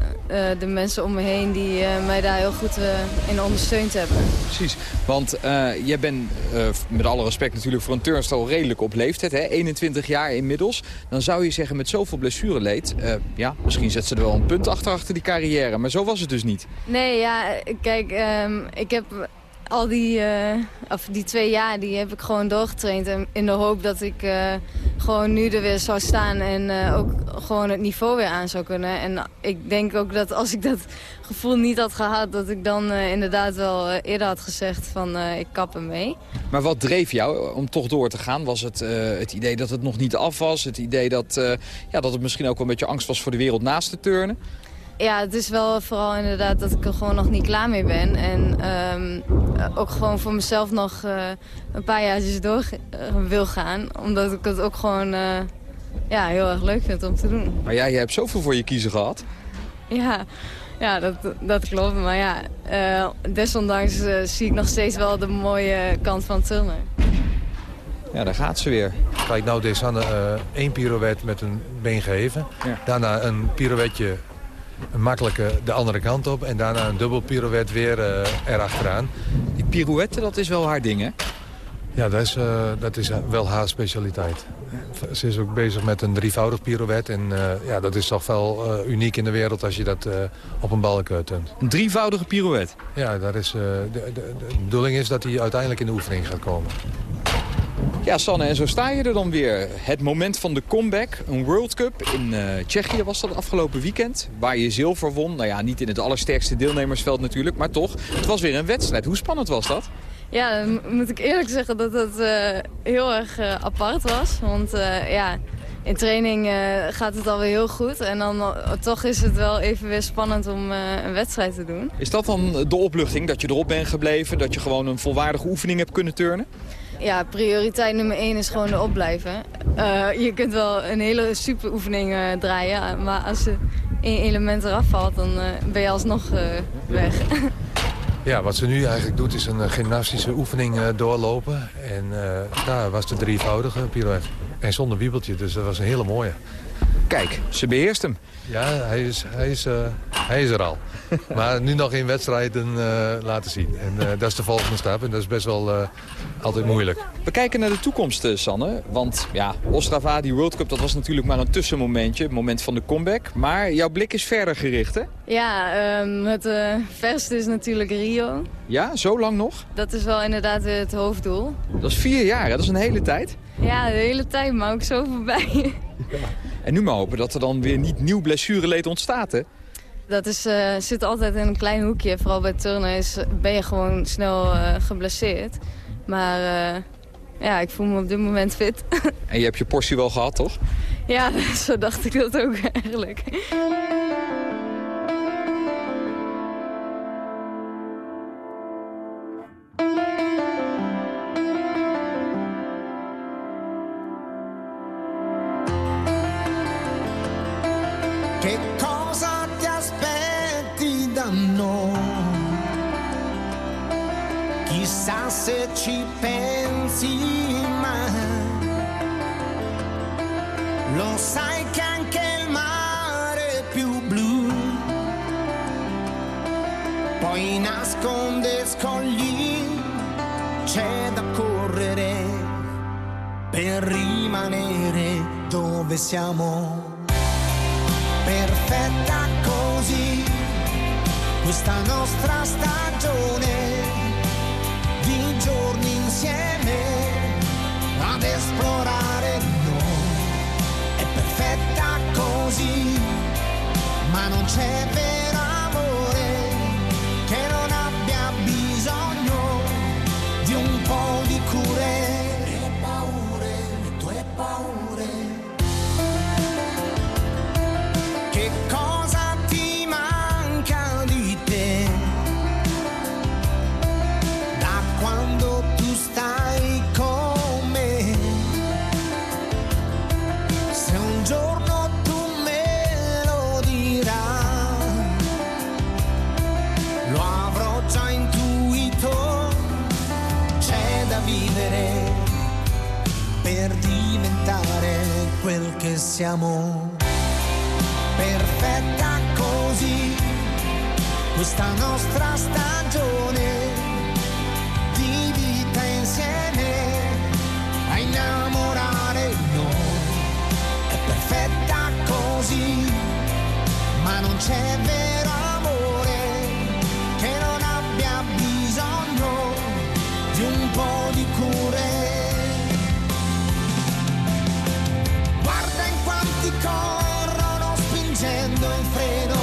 de mensen om me heen die mij daar heel goed in ondersteund hebben. Precies, want jij bent met alle respect natuurlijk voor een turnstel redelijk op leeftijd. Hè? 21 jaar inmiddels. Dan zou je zeggen met zoveel blessureleed... ja, misschien zet ze er wel een punt achter achter die carrière. Maar zo was het dus niet. Nee, ja, kijk, um, ik heb al die, uh, of die twee jaar die heb ik gewoon doorgetraind. En in de hoop dat ik uh, gewoon nu er weer zou staan en uh, ook gewoon het niveau weer aan zou kunnen. En ik denk ook dat als ik dat gevoel niet had gehad, dat ik dan inderdaad wel eerder had gezegd van ik kap mee. Maar wat dreef jou om toch door te gaan? Was het het idee dat het nog niet af was? Het idee dat, ja, dat het misschien ook wel een beetje angst was voor de wereld naast te turnen? Ja, het is wel vooral inderdaad dat ik er gewoon nog niet klaar mee ben. En um, ook gewoon voor mezelf nog uh, een paar jaar door uh, wil gaan. Omdat ik het ook gewoon uh, ja, heel erg leuk vind om te doen. Maar ja, je hebt zoveel voor je kiezen gehad. Ja, ja dat, dat klopt. Maar ja, desondanks zie ik nog steeds wel de mooie kant van turnen. Ja, daar gaat ze weer. Kijk, nou deed Sanne één pirouette met een been geven. Ja. Daarna een pirouetje een makkelijke de andere kant op. En daarna een dubbel pirouette weer uh, erachteraan. Die pirouette, dat is wel haar ding, hè? Ja, dat is, uh, dat is wel haar specialiteit. Ze is ook bezig met een drievoudig pirouette. En uh, ja, dat is toch wel uniek in de wereld als je dat op een balk turnt. Een drievoudige pirouette? Ja, dat is, de, de, de bedoeling is dat hij uiteindelijk in de oefening gaat komen. Ja, Sanne, en zo sta je er dan weer. Het moment van de comeback. Een World Cup in uh, Tsjechië was dat afgelopen weekend. Waar je zilver won. Nou ja, niet in het allersterkste deelnemersveld natuurlijk, maar toch. Het was weer een wedstrijd. Hoe spannend was dat? Ja, dan moet ik eerlijk zeggen dat het uh, heel erg uh, apart was. Want ja, in training gaat het alweer heel goed. En dan toch is het wel even weer spannend om een wedstrijd te doen. Is dat dan de opluchting, dat je erop bent gebleven? Dat je gewoon een volwaardige oefening hebt kunnen turnen? Ja, prioriteit nummer 1 is gewoon erop blijven. Uh, je kunt wel een hele super oefening uh, draaien, maar als er één element eraf valt, dan uh, ben je alsnog weg. Ja, wat ze nu eigenlijk doet is een gymnastische oefening doorlopen. En daar was de drievoudige pirouette. En zonder wiebeltje, dus dat was een hele mooie. Kijk, ze beheerst hem. Ja, hij is, hij is, hij is er al. maar nu nog in wedstrijden uh, laten zien. En uh, dat is de volgende stap. En dat is best wel uh, altijd moeilijk. We kijken naar de toekomst, Sanne. Want ja, Ostrava, die World Cup, dat was natuurlijk maar een tussenmomentje. Het moment van de comeback. Maar jouw blik is verder gericht, hè? Ja, um, het verste is natuurlijk Rio. Ja, zo lang nog? Dat is wel inderdaad het hoofddoel. Dat is vier jaar, hè? Dat is een hele tijd. Ja, de hele tijd, maar ook zo voorbij. Ja. En nu maar hopen dat er dan weer niet nieuw blessureleed ontstaat, hè? Dat is, uh, zit altijd in een klein hoekje. Vooral bij turnen is, ben je gewoon snel uh, geblesseerd. Maar uh, ja, ik voel me op dit moment fit. en je hebt je portie wel gehad, toch? Ja, zo dacht ik dat ook eigenlijk. se ci pensi ma lo sai che anche il mare è più blu. Poi nasconde scogli c'è da correre per rimanere dove siamo. Perfetta così questa nostra stagione. Esplorare noi. È perfetta così, ma non c'è vero siamo. Perfetta così, questa nostra stagione di vita insieme a innamorare noi. È perfetta così, ma non c'è vero in freno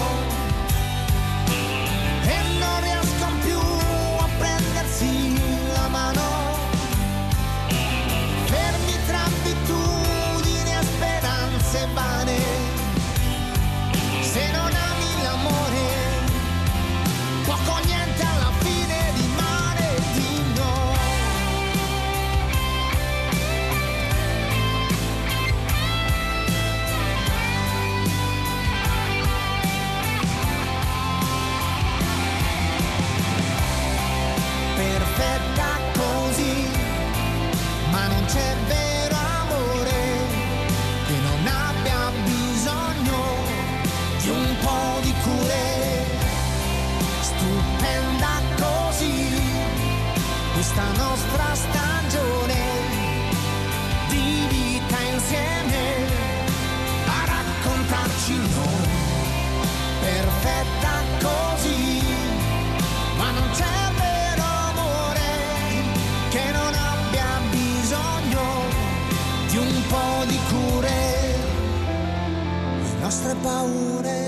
paure.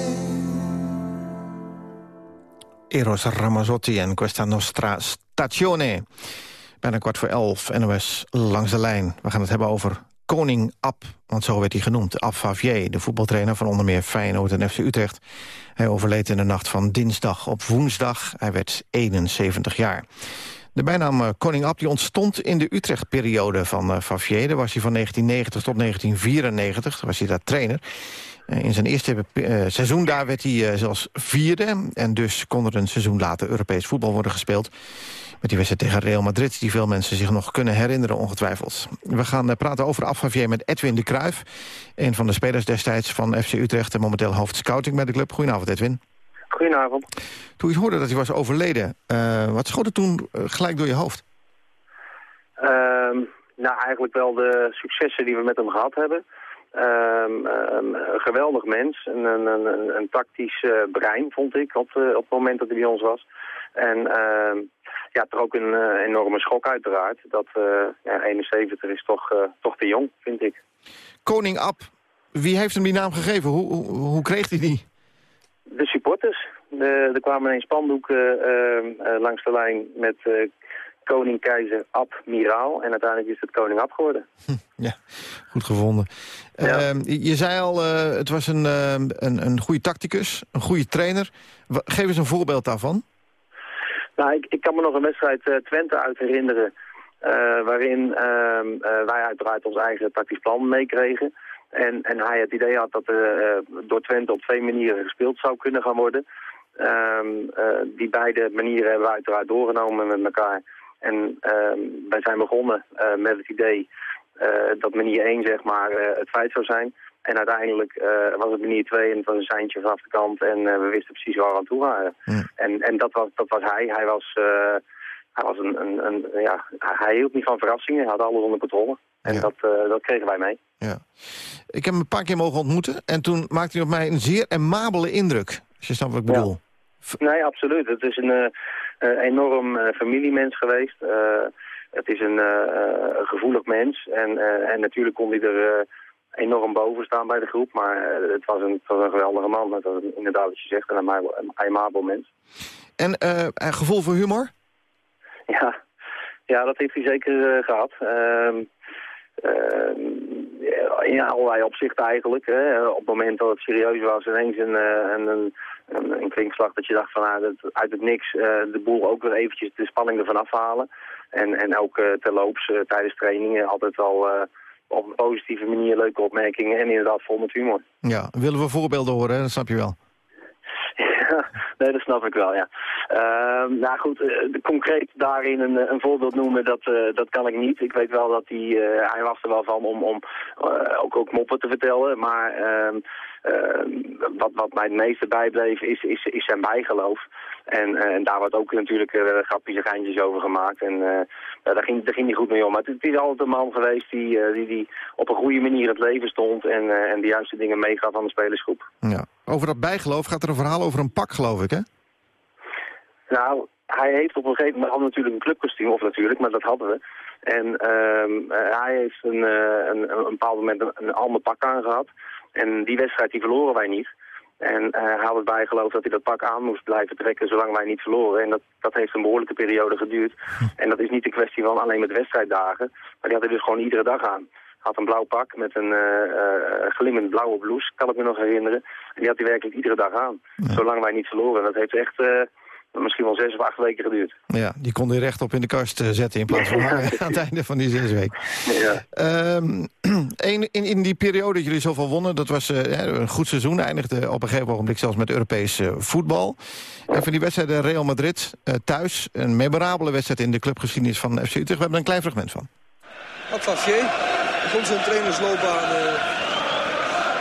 Eros Ramazzotti en Questa Nostra Stazione. Bijna kwart voor elf, NOS langs de lijn. We gaan het hebben over Koning Ab, want zo werd hij genoemd. Ab Favier, de voetbaltrainer van onder meer Feyenoord en FC Utrecht. Hij overleed in de nacht van dinsdag op woensdag. Hij werd 71 jaar. De bijnaam eh, Koning Ab die ontstond in de Utrecht-periode van uh, Favier. Daar was hij van 1990 tot 1994, Daar was hij daar trainer. Eh, In zijn eerste eh, seizoen daar werd hij eh, zelfs vierde. En dus kon er een seizoen later Europees voetbal worden gespeeld. Met die wedstrijd tegen Real Madrid, die veel mensen zich nog kunnen herinneren ongetwijfeld. We gaan praten over Affavier met Edwin de Kruijf. Een van de spelers destijds van FC Utrecht en momenteel hoofdscouting bij de club. Goedenavond Edwin. Goedenavond. Toen je hoorde dat hij was overleden, wat schoot er toen gelijk door je hoofd? Ehm, nou, eigenlijk wel de successen die we met hem gehad hebben. Ehm, ehm, een geweldig mens, een, een, een, een tactisch eh, brein vond ik op, eh, op het moment dat hij bij ons was. En ehm, ja, toch ook een eh, enorme schok uiteraard. Dat ja, 71 is toch, toch te jong, vind ik. Koning Ab, wie heeft hem die naam gegeven? Hoe, hoe, hoe kreeg hij die? De supporters. De, er kwamen ineens spandoeken langs de lijn met koning, keizer, ab, miraal. En uiteindelijk is het koning ab geworden. Ja, goed gevonden. Ehm, je je zei al, eh, het was een, ehm, een, een goede tacticus, een goede trainer. Geef eens een voorbeeld daarvan. Nou, ik, ik kan me nog een wedstrijd eh, Twente uit herinneren... eh, waarin ehm, eh, wij uiteraard ons eigen tactisch plan meekregen. En, en hij het idee had dat er door Twente op twee manieren gespeeld zou kunnen gaan worden. Die beide manieren hebben we uiteraard doorgenomen met elkaar. En ehm, wij zijn begonnen eh, met het idee eh, dat manier 1 zeg maar, eh, het feit zou zijn. En uiteindelijk was het manier 2 en het was een seintje vanaf de kant en we wisten precies waar we aan toe waren. En, en dat, was, dat was hij. Hij was, hij was een, een, een, ja, hij hield niet van verrassingen, hij had alles onder controle. En dat, dat kregen wij mee. Ja. Ik heb hem een paar keer mogen ontmoeten en toen maakte hij op mij een zeer amabele indruk. Als je snapt wat ik bedoel. Nee, absoluut. Het is een enorm familiemens geweest. het is een gevoelig mens en, en natuurlijk kon hij er enorm boven staan bij de groep. Maar uh, het, was een, het was een geweldige man. Dat was inderdaad wat je zegt, een aimabel mens. En uh, een gevoel voor humor? Ja, ja dat heeft hij zeker uh, gehad. Ehm, ehm, in allerlei opzichten eigenlijk. Hè. Op het moment dat het serieus was, ineens een, een, een, een, klinkslag dat je dacht van ah, uit het niks de boel ook weer eventjes de spanning ervan afhalen. En, en ook terloops tijdens trainingen altijd wel op een positieve manier leuke opmerkingen en inderdaad vol met humor. Ja, willen we voorbeelden horen, dat snap je wel. Nee, dat snap ik wel, ja. Uh, nou goed, uh, concreet daarin een, een voorbeeld noemen, dat, uh, dat kan ik niet. Ik weet wel dat hij, uh, hij was er wel van om, om ook, ook moppen te vertellen, maar ehm, wat, wat mij het meeste bijbleef is, is, is zijn bijgeloof. En, en daar wordt ook natuurlijk en geintjes over gemaakt. En uh, daar, ging, daar ging hij goed mee om. Maar het, het is altijd een man geweest die, die, die op een goede manier het leven stond... en, en de juiste dingen meegaf aan de spelersgroep. Ja. Over dat bijgeloof gaat er een verhaal over een pak, geloof ik, hè? Nou, hij heeft op een gegeven moment... had natuurlijk een clubkostuum, of natuurlijk, maar dat hadden we. En uh, hij heeft een, een, een, bepaald moment een, een ander pak aangehad. En die wedstrijd die verloren wij niet. En uh, hij had het bijgeloof dat hij dat pak aan moest blijven trekken zolang wij niet verloren. En dat, dat heeft een behoorlijke periode geduurd. En dat is niet een kwestie van alleen met wedstrijddagen. Maar die had hij dus gewoon iedere dag aan. Had een blauw pak met een uh, uh, glimmend blauwe blouse, kan ik me nog herinneren. En die had hij werkelijk iedere dag aan. Zolang wij niet verloren. En dat heeft echt misschien wel zes of acht weken geduurd. Ja, die kon hij rechtop in de kast eh, zetten in plaats van aan het einde van die zes weken. Ja. Um, in, in die periode dat jullie zoveel wonnen, dat was uh, een goed seizoen. Eindigde op een gegeven moment zelfs met Europees uh, voetbal. En van die wedstrijd Real Madrid uh, thuis, een memorabele wedstrijd in de clubgeschiedenis van FC Utrecht. We hebben er een klein fragment van. Favier begon zijn trainersloopbaan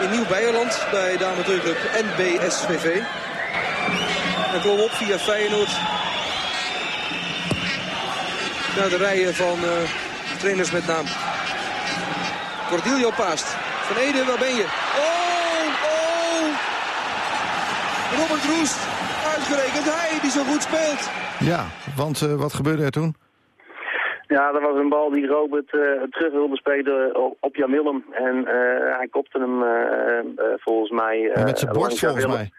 in Nieuw-Beierland bij de amateurclub NBSVV. En klom op via Feyenoord. Naar de rijen van uh, trainers met naam. Cordilio paast. Van Ede, waar ben je? Oh, oh! Robert Roest, uitgerekend hij die zo goed speelt. Ja, want uh, wat gebeurde er toen? Ja, dat was een bal die Robert uh, terug wilde spelen op Jan Willem. En uh, hij kopte hem uh, volgens mij... met zijn borst volgens mij.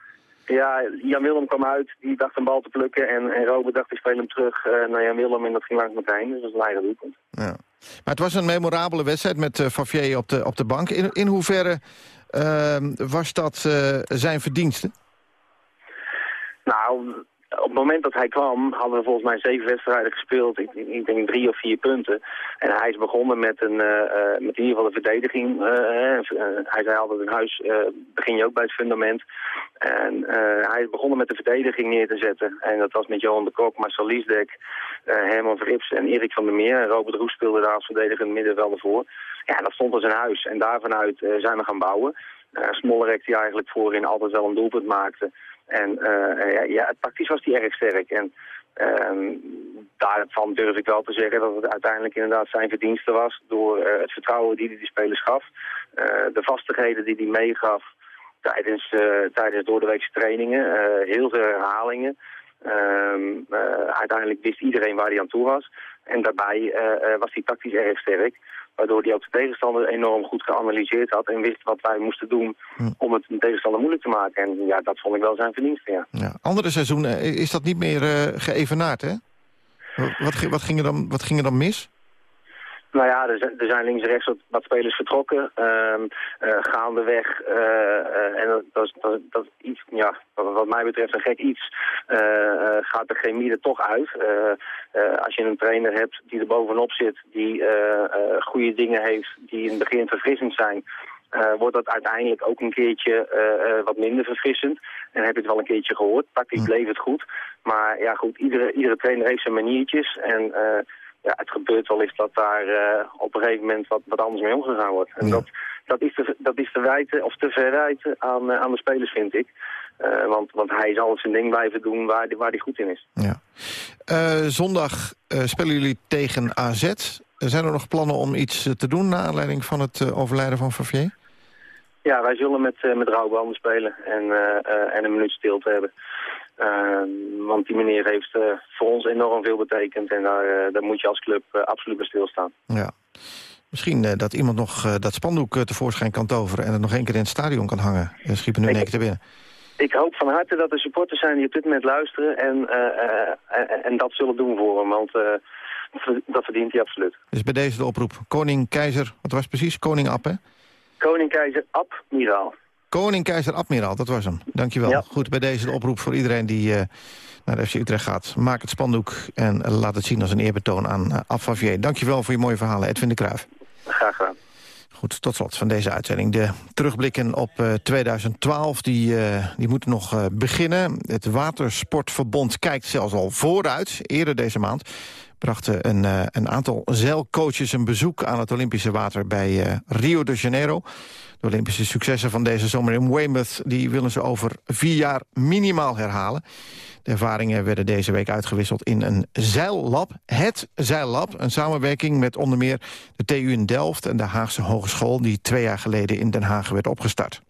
Ja, Jan Willem kwam uit, die dacht een bal te plukken en, en Robert dacht ik speel hem terug naar Jan Willem en dat ging langs meteen. Dus dat was een eigen doelpunt. Ja. Maar het was een memorabele wedstrijd met Favier op de, op de bank. In, in hoeverre uh, was dat zijn verdienste? Nou, op het moment dat hij kwam, hadden we volgens mij zeven wedstrijden gespeeld. Ik, denk drie of vier punten. En hij is begonnen met, een, uh, met in ieder geval een verdediging. Uh, hij zei altijd, in huis begin je ook bij het fundament. En hij is begonnen met de verdediging neer te zetten. En dat was met Johan de Kok, Marcel Liesdek, Herman Vrips en Erik van der Meer. Robert Roes speelde daar als verdedigend middenveld ervoor. Ja, dat stond als een huis. En daarvanuit zijn we gaan bouwen. Smollerek die eigenlijk voorin altijd wel een doelpunt maakte. En uh, ja, tactisch was hij erg sterk. En uh, daarvan durf ik wel te zeggen dat het uiteindelijk inderdaad zijn verdienste was... door uh, het vertrouwen die hij de spelers gaf. Uh, de vastigheden die hij meegaf tijdens, tijdens doordeweekse trainingen. heel veel herhalingen. Ehm, uiteindelijk wist iedereen waar hij aan toe was. En daarbij was hij tactisch erg sterk. Waardoor hij ook de tegenstander enorm goed geanalyseerd had en wist wat wij moesten doen hm. om het een tegenstander moeilijk te maken. En ja, dat vond ik wel zijn verdienste, ja. ja. Andere seizoenen is dat niet meer uh, geëvenaard, hè? Wat, wat, ging er dan, wat ging er dan mis? Nou ja, er, er zijn links en rechts wat, spelers vertrokken. Uh, uh, gaandeweg. Uh, en dat, dat, dat, dat iets, ja, wat, mij betreft een gek iets, gaat de chemie er toch uit. als je een trainer hebt die er bovenop zit, die goede dingen heeft, die in het begin verfrissend zijn... Uh, wordt dat uiteindelijk ook een keertje uh, uh, wat minder verfrissend. En heb je het wel een keertje gehoord. Tactisch bleef het goed. Maar ja goed, iedere, iedere trainer heeft zijn maniertjes. En ja, het gebeurt wel eens dat daar uh, op een gegeven moment wat, wat anders mee omgegaan wordt. En dat, dat is te, dat is te wijten of te verwijten aan, aan de spelers, vind ik. want, want hij zal zijn ding blijven doen waar hij waar die goed in is. Ja. zondag spelen jullie tegen AZ. Zijn er nog plannen om iets te doen... naar aanleiding van het overlijden van Favier? Ja, wij zullen met, met rouwbanden spelen en, en een minuut stilte hebben. Ehm, want die meneer heeft uh, voor ons enorm veel betekend. En daar, uh, daar moet je als club uh, absoluut bij stilstaan. Ja. Misschien dat iemand nog dat spandoek tevoorschijn kan toveren... en het nog één keer in het stadion kan hangen. Schiepen nu keer te binnen. Ik hoop van harte dat er supporters zijn die op dit moment luisteren... en, en, en dat zullen doen voor hem. Want dat verdient hij absoluut. Dus bij deze de oproep. Koning, keizer, wat was precies? Koning Ab, hè? Koning, keizer, Ab, Miraal. Koning Keizer Admiraal, dat was hem. Dankjewel. Goed, bij deze de oproep voor iedereen die uh, naar de FC Utrecht gaat. Maak het spandoek en laat het zien als een eerbetoon aan uh. Dankjewel voor je mooie verhalen, Edwin de Kruijf. Graag gedaan. Goed, tot slot van deze uitzending. De terugblikken op uh, 2012, die, uh, die moeten nog uh, beginnen. Het Watersportverbond kijkt zelfs al vooruit. Eerder deze maand brachten een, een aantal zeilcoaches een bezoek aan het Olympische water bij Rio de Janeiro. De Olympische successen van deze zomer in Weymouth... die willen ze over vier jaar minimaal herhalen. De ervaringen werden deze week uitgewisseld in een zeillab. Het zeillab, een samenwerking met onder meer de TU in Delft... en de Haagse Hogeschool, die twee jaar geleden in Den Haag werd opgestart.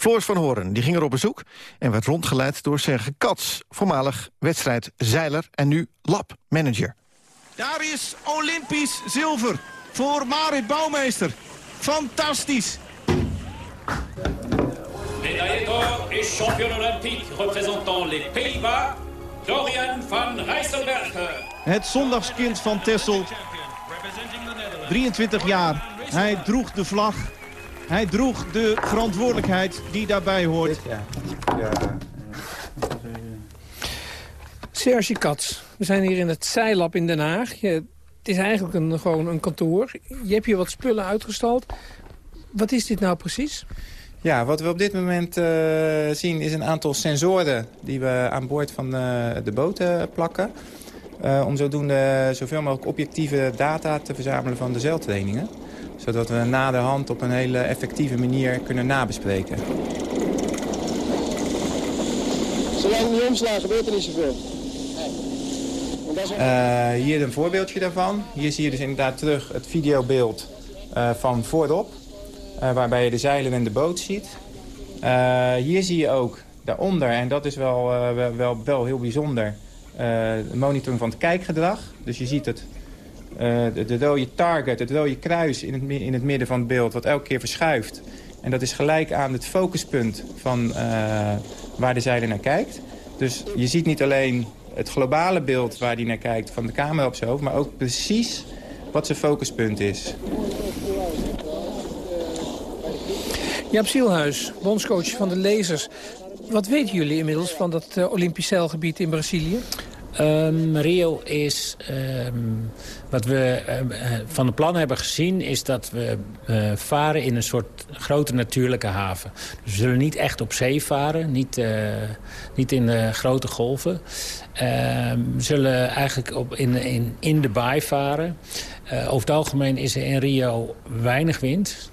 Floors van Horen die ging er op bezoek en werd rondgeleid door Serge Kats... voormalig wedstrijdzeiler en nu labmanager. Daar is Olympisch zilver voor Marit Bouwmeester. Fantastisch! Médaille d'or et champion olympique représentant les Pays-Bas, Dorian van Rijsselbergen. Het zondagskind van Tessel, 23 jaar. Hij droeg de vlag, hij droeg de verantwoordelijkheid die daarbij hoort. Ja. ja. Serge Katz, we zijn hier in het Zeilab in Den Haag. Je het is eigenlijk een, gewoon een kantoor. Je hebt hier wat spullen uitgestald. Wat is dit nou precies? Ja, wat we op dit moment uh, zien is een aantal sensoren... die we aan boord van uh, de boten plakken. Uh, om zodoende zoveel mogelijk objectieve data te verzamelen van de zeiltrainingen. Zodat we na de hand op een hele effectieve manier kunnen nabespreken. Zolang die omslagen gebeurt er niet zoveel. Uh, hier een voorbeeldje daarvan. Hier zie je dus inderdaad terug het videobeeld uh, van voorop. Uh, waarbij je de zeilen en de boot ziet. hier zie je ook daaronder, en dat is wel, wel, wel, wel, heel bijzonder... de monitoring van het kijkgedrag. Dus je ziet het, de, de, rode target, het rode kruis in het, in het midden van het beeld... wat elke keer verschuift. En dat is gelijk aan het focuspunt van waar de zeiler naar kijkt. Dus je ziet niet alleen het globale beeld waar hij naar kijkt van de camera op zijn hoofd... maar ook precies wat zijn focuspunt is. Jaap Zielhuis, bondscoach van de Lezers. Wat weten jullie inmiddels van dat uh, Olympisch zeilgebied in Brazilië? Um, Rio is, um, wat we uh, van de plan hebben gezien... is dat we uh, varen in een soort grote natuurlijke haven. Dus we zullen niet echt op zee varen, niet, niet in de grote golven. Ehm, we zullen eigenlijk op in, in, in de baai varen. over het algemeen is er in Rio weinig wind.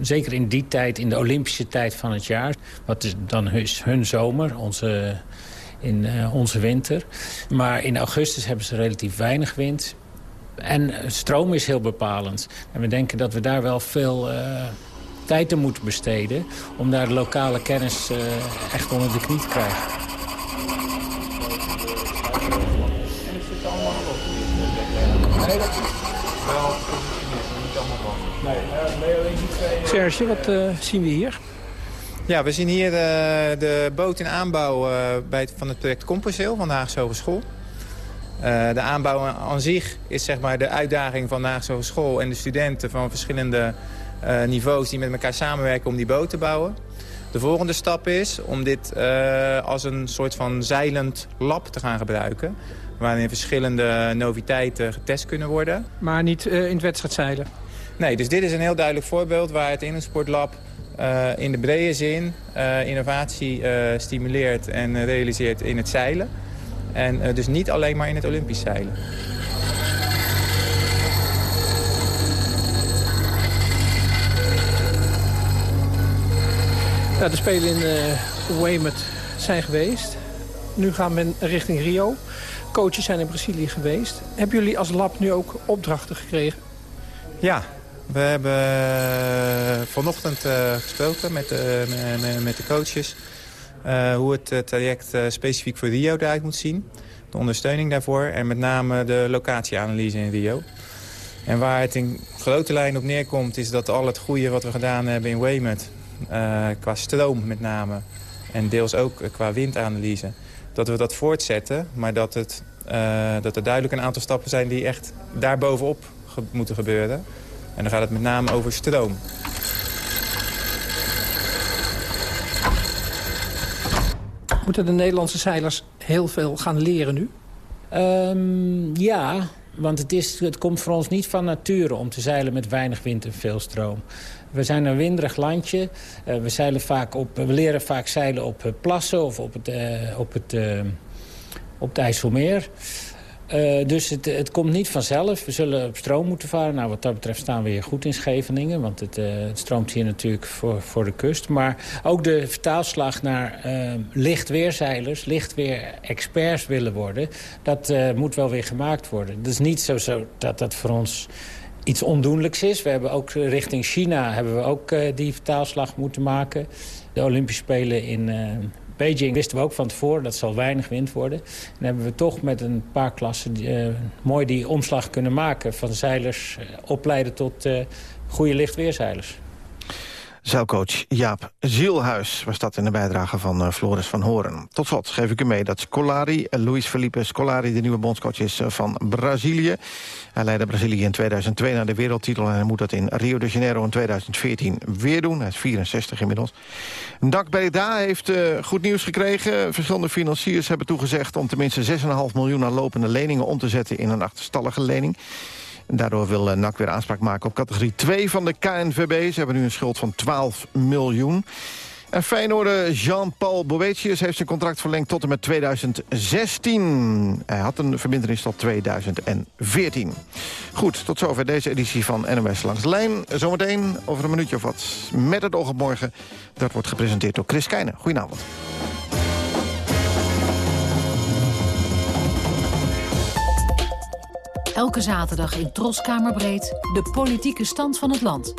zeker in die tijd, in de Olympische tijd van het jaar. Wat is dan hun zomer, onze in uh, onze winter. Maar in augustus hebben ze relatief weinig wind. En stroom is heel bepalend. En we denken dat we daar wel veel uh, tijd aan moeten besteden... om daar de lokale kennis echt onder de knie te krijgen. Serge, wat zien we hier? Ja, we zien hier uh, de boot in aanbouw uh, bij het, van het project Composteel van de Haagse Hogeschool. Uh, de aanbouw aan zich is zeg maar, de uitdaging van de Haagse Hogeschool en de studenten van verschillende niveaus die met elkaar samenwerken om die boot te bouwen. De volgende stap is om dit als een soort van zeilend lab te gaan gebruiken. Waarin verschillende noviteiten getest kunnen worden. Maar niet in het wedstrijdzeilen? Nee, dus dit is een heel duidelijk voorbeeld waar het Innosportlab eh, in de brede zin eh, innovatie eh, stimuleert en realiseert in het zeilen. En dus niet alleen maar in het Olympisch zeilen. De Spelen in Weymouth zijn geweest. Nu gaan we richting Rio. Coaches zijn in Brazilië geweest. Hebben jullie als lab nu ook opdrachten gekregen? Ja, we hebben uh, vanochtend uh, gesproken met, uh, met de coaches... hoe het traject specifiek voor Rio eruit moet zien. De ondersteuning daarvoor en met name de locatieanalyse in Rio. En waar het in grote lijn op neerkomt... is dat al het goede wat we gedaan hebben in Weymouth... qua stroom met name en deels ook qua windanalyse... dat we dat voortzetten, maar dat, het, dat er duidelijk een aantal stappen zijn... die echt daarbovenop ge moeten gebeuren... En dan gaat het met name over stroom. Moeten de Nederlandse zeilers heel veel gaan leren nu? Um, ja, want het, is, het komt voor ons niet van nature om te zeilen met weinig wind en veel stroom. We zijn een winderig landje. Uh, we, zeilen vaak op, we leren vaak zeilen op uh, plassen of op het, uh, op het, op het IJsselmeer. Uh, dus het, het, komt niet vanzelf. We zullen op stroom moeten varen. Nou, wat dat betreft staan we hier goed in Scheveningen. Want het, uh, het stroomt hier natuurlijk voor, voor de kust. Maar ook de vertaalslag naar uh, lichtweerzeilers... lichtweer-experts willen worden... dat moet wel weer gemaakt worden. Het is niet zo, zo dat dat voor ons iets ondoenlijks is. We hebben ook richting China hebben we ook die vertaalslag moeten maken. De Olympische Spelen in Beijing wisten we ook van tevoren, dat zal weinig wind worden. En hebben we toch met een paar klassen uh, mooi die omslag kunnen maken... van zeilers uh, opleiden tot uh, goede lichtweerzeilers. Zeilcoach Jaap Zielhuis was dat in de bijdrage van uh, Floris van Horen. Tot slot geef ik u mee dat Scolari, Luis Felipe Scolari... de nieuwe bondscoach is van Brazilië. Hij leidde Brazilië in 2002 naar de wereldtitel... en hij moet dat in Rio de Janeiro in 2014 weer doen. Hij is 64 inmiddels. Dak Breda heeft goed nieuws gekregen. Verschillende financiers hebben toegezegd... om tenminste 6,5 miljoen aan lopende leningen om te zetten... in een achterstallige lening. Daardoor wil NAC weer aanspraak maken op categorie 2 van de KNVB. Ze hebben nu een schuld van 12 miljoen. En Feyenoord Jean-Paul Boetius heeft zijn contract verlengd tot en met 2016. Hij had een verbindenis tot 2014. Goed, tot zover deze editie van NOS Langs de Lijn. Zometeen over een minuutje of wat met het oog op morgen. Dat wordt gepresenteerd door Chris Keijnen. Goedenavond. Elke zaterdag in Troskamerbreed de politieke stand van het land.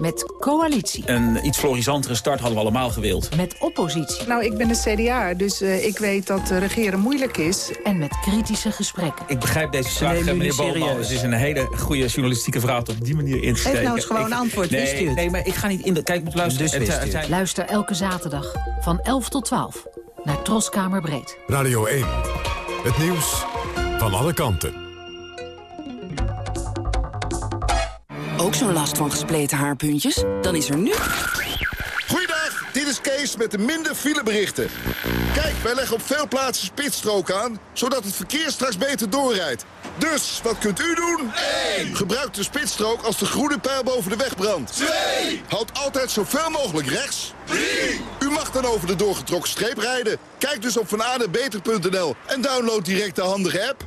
Met coalitie. Een iets florisantere start hadden we allemaal gewild. Met oppositie. Nou, ik ben de CDA, dus uh, ik weet dat uh, regeren moeilijk is. En met kritische gesprekken. Ik begrijp deze vraag, meneer Boomman. Het is een hele goede journalistieke vraag op die manier in te steken. Geef nou eens gewoon een antwoord, nee, wist u Nee, maar ik ga niet in de... Kijk, luister. Dus het, het, Luister elke zaterdag van 11 tot 12 naar Troskamerbreed. Radio 1. Het nieuws van alle kanten. Ook zo'n last van gespleten haarpuntjes? Dan is er nu... Goeiedag, dit is Kees met de minder fileberichten. Kijk, wij leggen op veel plaatsen spitsstrook aan... zodat het verkeer straks beter doorrijdt. Dus, wat kunt u doen? 1. Gebruik de spitsstrook als de groene pijl boven de weg brandt. 2. Houd altijd zoveel mogelijk rechts. 3. U mag dan over de doorgetrokken streep rijden. Kijk dus op vanadebeter.nl en download direct de handige app.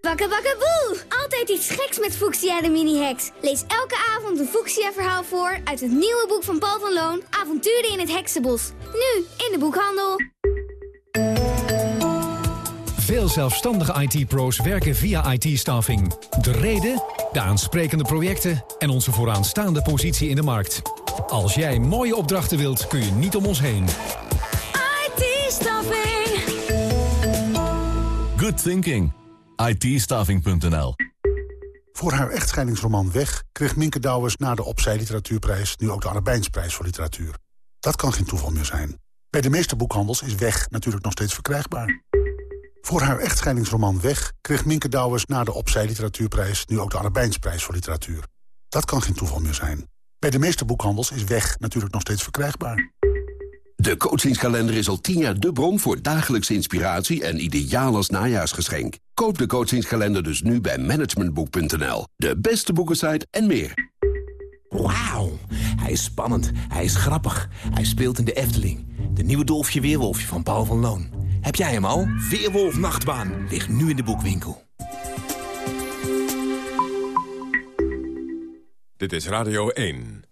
Bakke bakke boe! Altijd iets geks met Fuchsia de mini-heks. Lees elke avond een Fuchsia-verhaal voor uit het nieuwe boek van Paul van Loon... Avonturen in het Heksenbos. Nu in de boekhandel. Veel zelfstandige IT-pro's werken via IT-staffing. De reden, de aansprekende projecten en onze vooraanstaande positie in de markt. Als jij mooie opdrachten wilt, kun je niet om ons heen. IT-staffing. Good thinking itstaving.nl. Voor haar echtscheidingsroman Weg kreeg Minke Douwers na de Opzij Literatuurprijs nu ook de Arabijnsprijs voor literatuur. Dat kan geen toeval meer zijn. Bij de meeste boekhandels is Weg natuurlijk nog steeds verkrijgbaar. Voor haar echtscheidingsroman Weg kreeg Minke Douwers na de Opzij Literatuurprijs nu ook de Arabijnsprijs voor literatuur. Dat kan geen toeval meer zijn. Bij de meeste boekhandels is weg natuurlijk nog steeds verkrijgbaar. De coachingskalender is al tien jaar de bron voor dagelijkse inspiratie en ideaal als najaarsgeschenk. Koop de coachingskalender dus nu bij managementboek.nl. De beste boekensite en meer. Wauw, hij is spannend, hij is grappig, hij speelt in de Efteling. De nieuwe Dolfje Weerwolfje van Paul van Loon. Heb jij hem al? Weerwolf Nachtbaan ligt nu in de boekwinkel. Dit is Radio 1.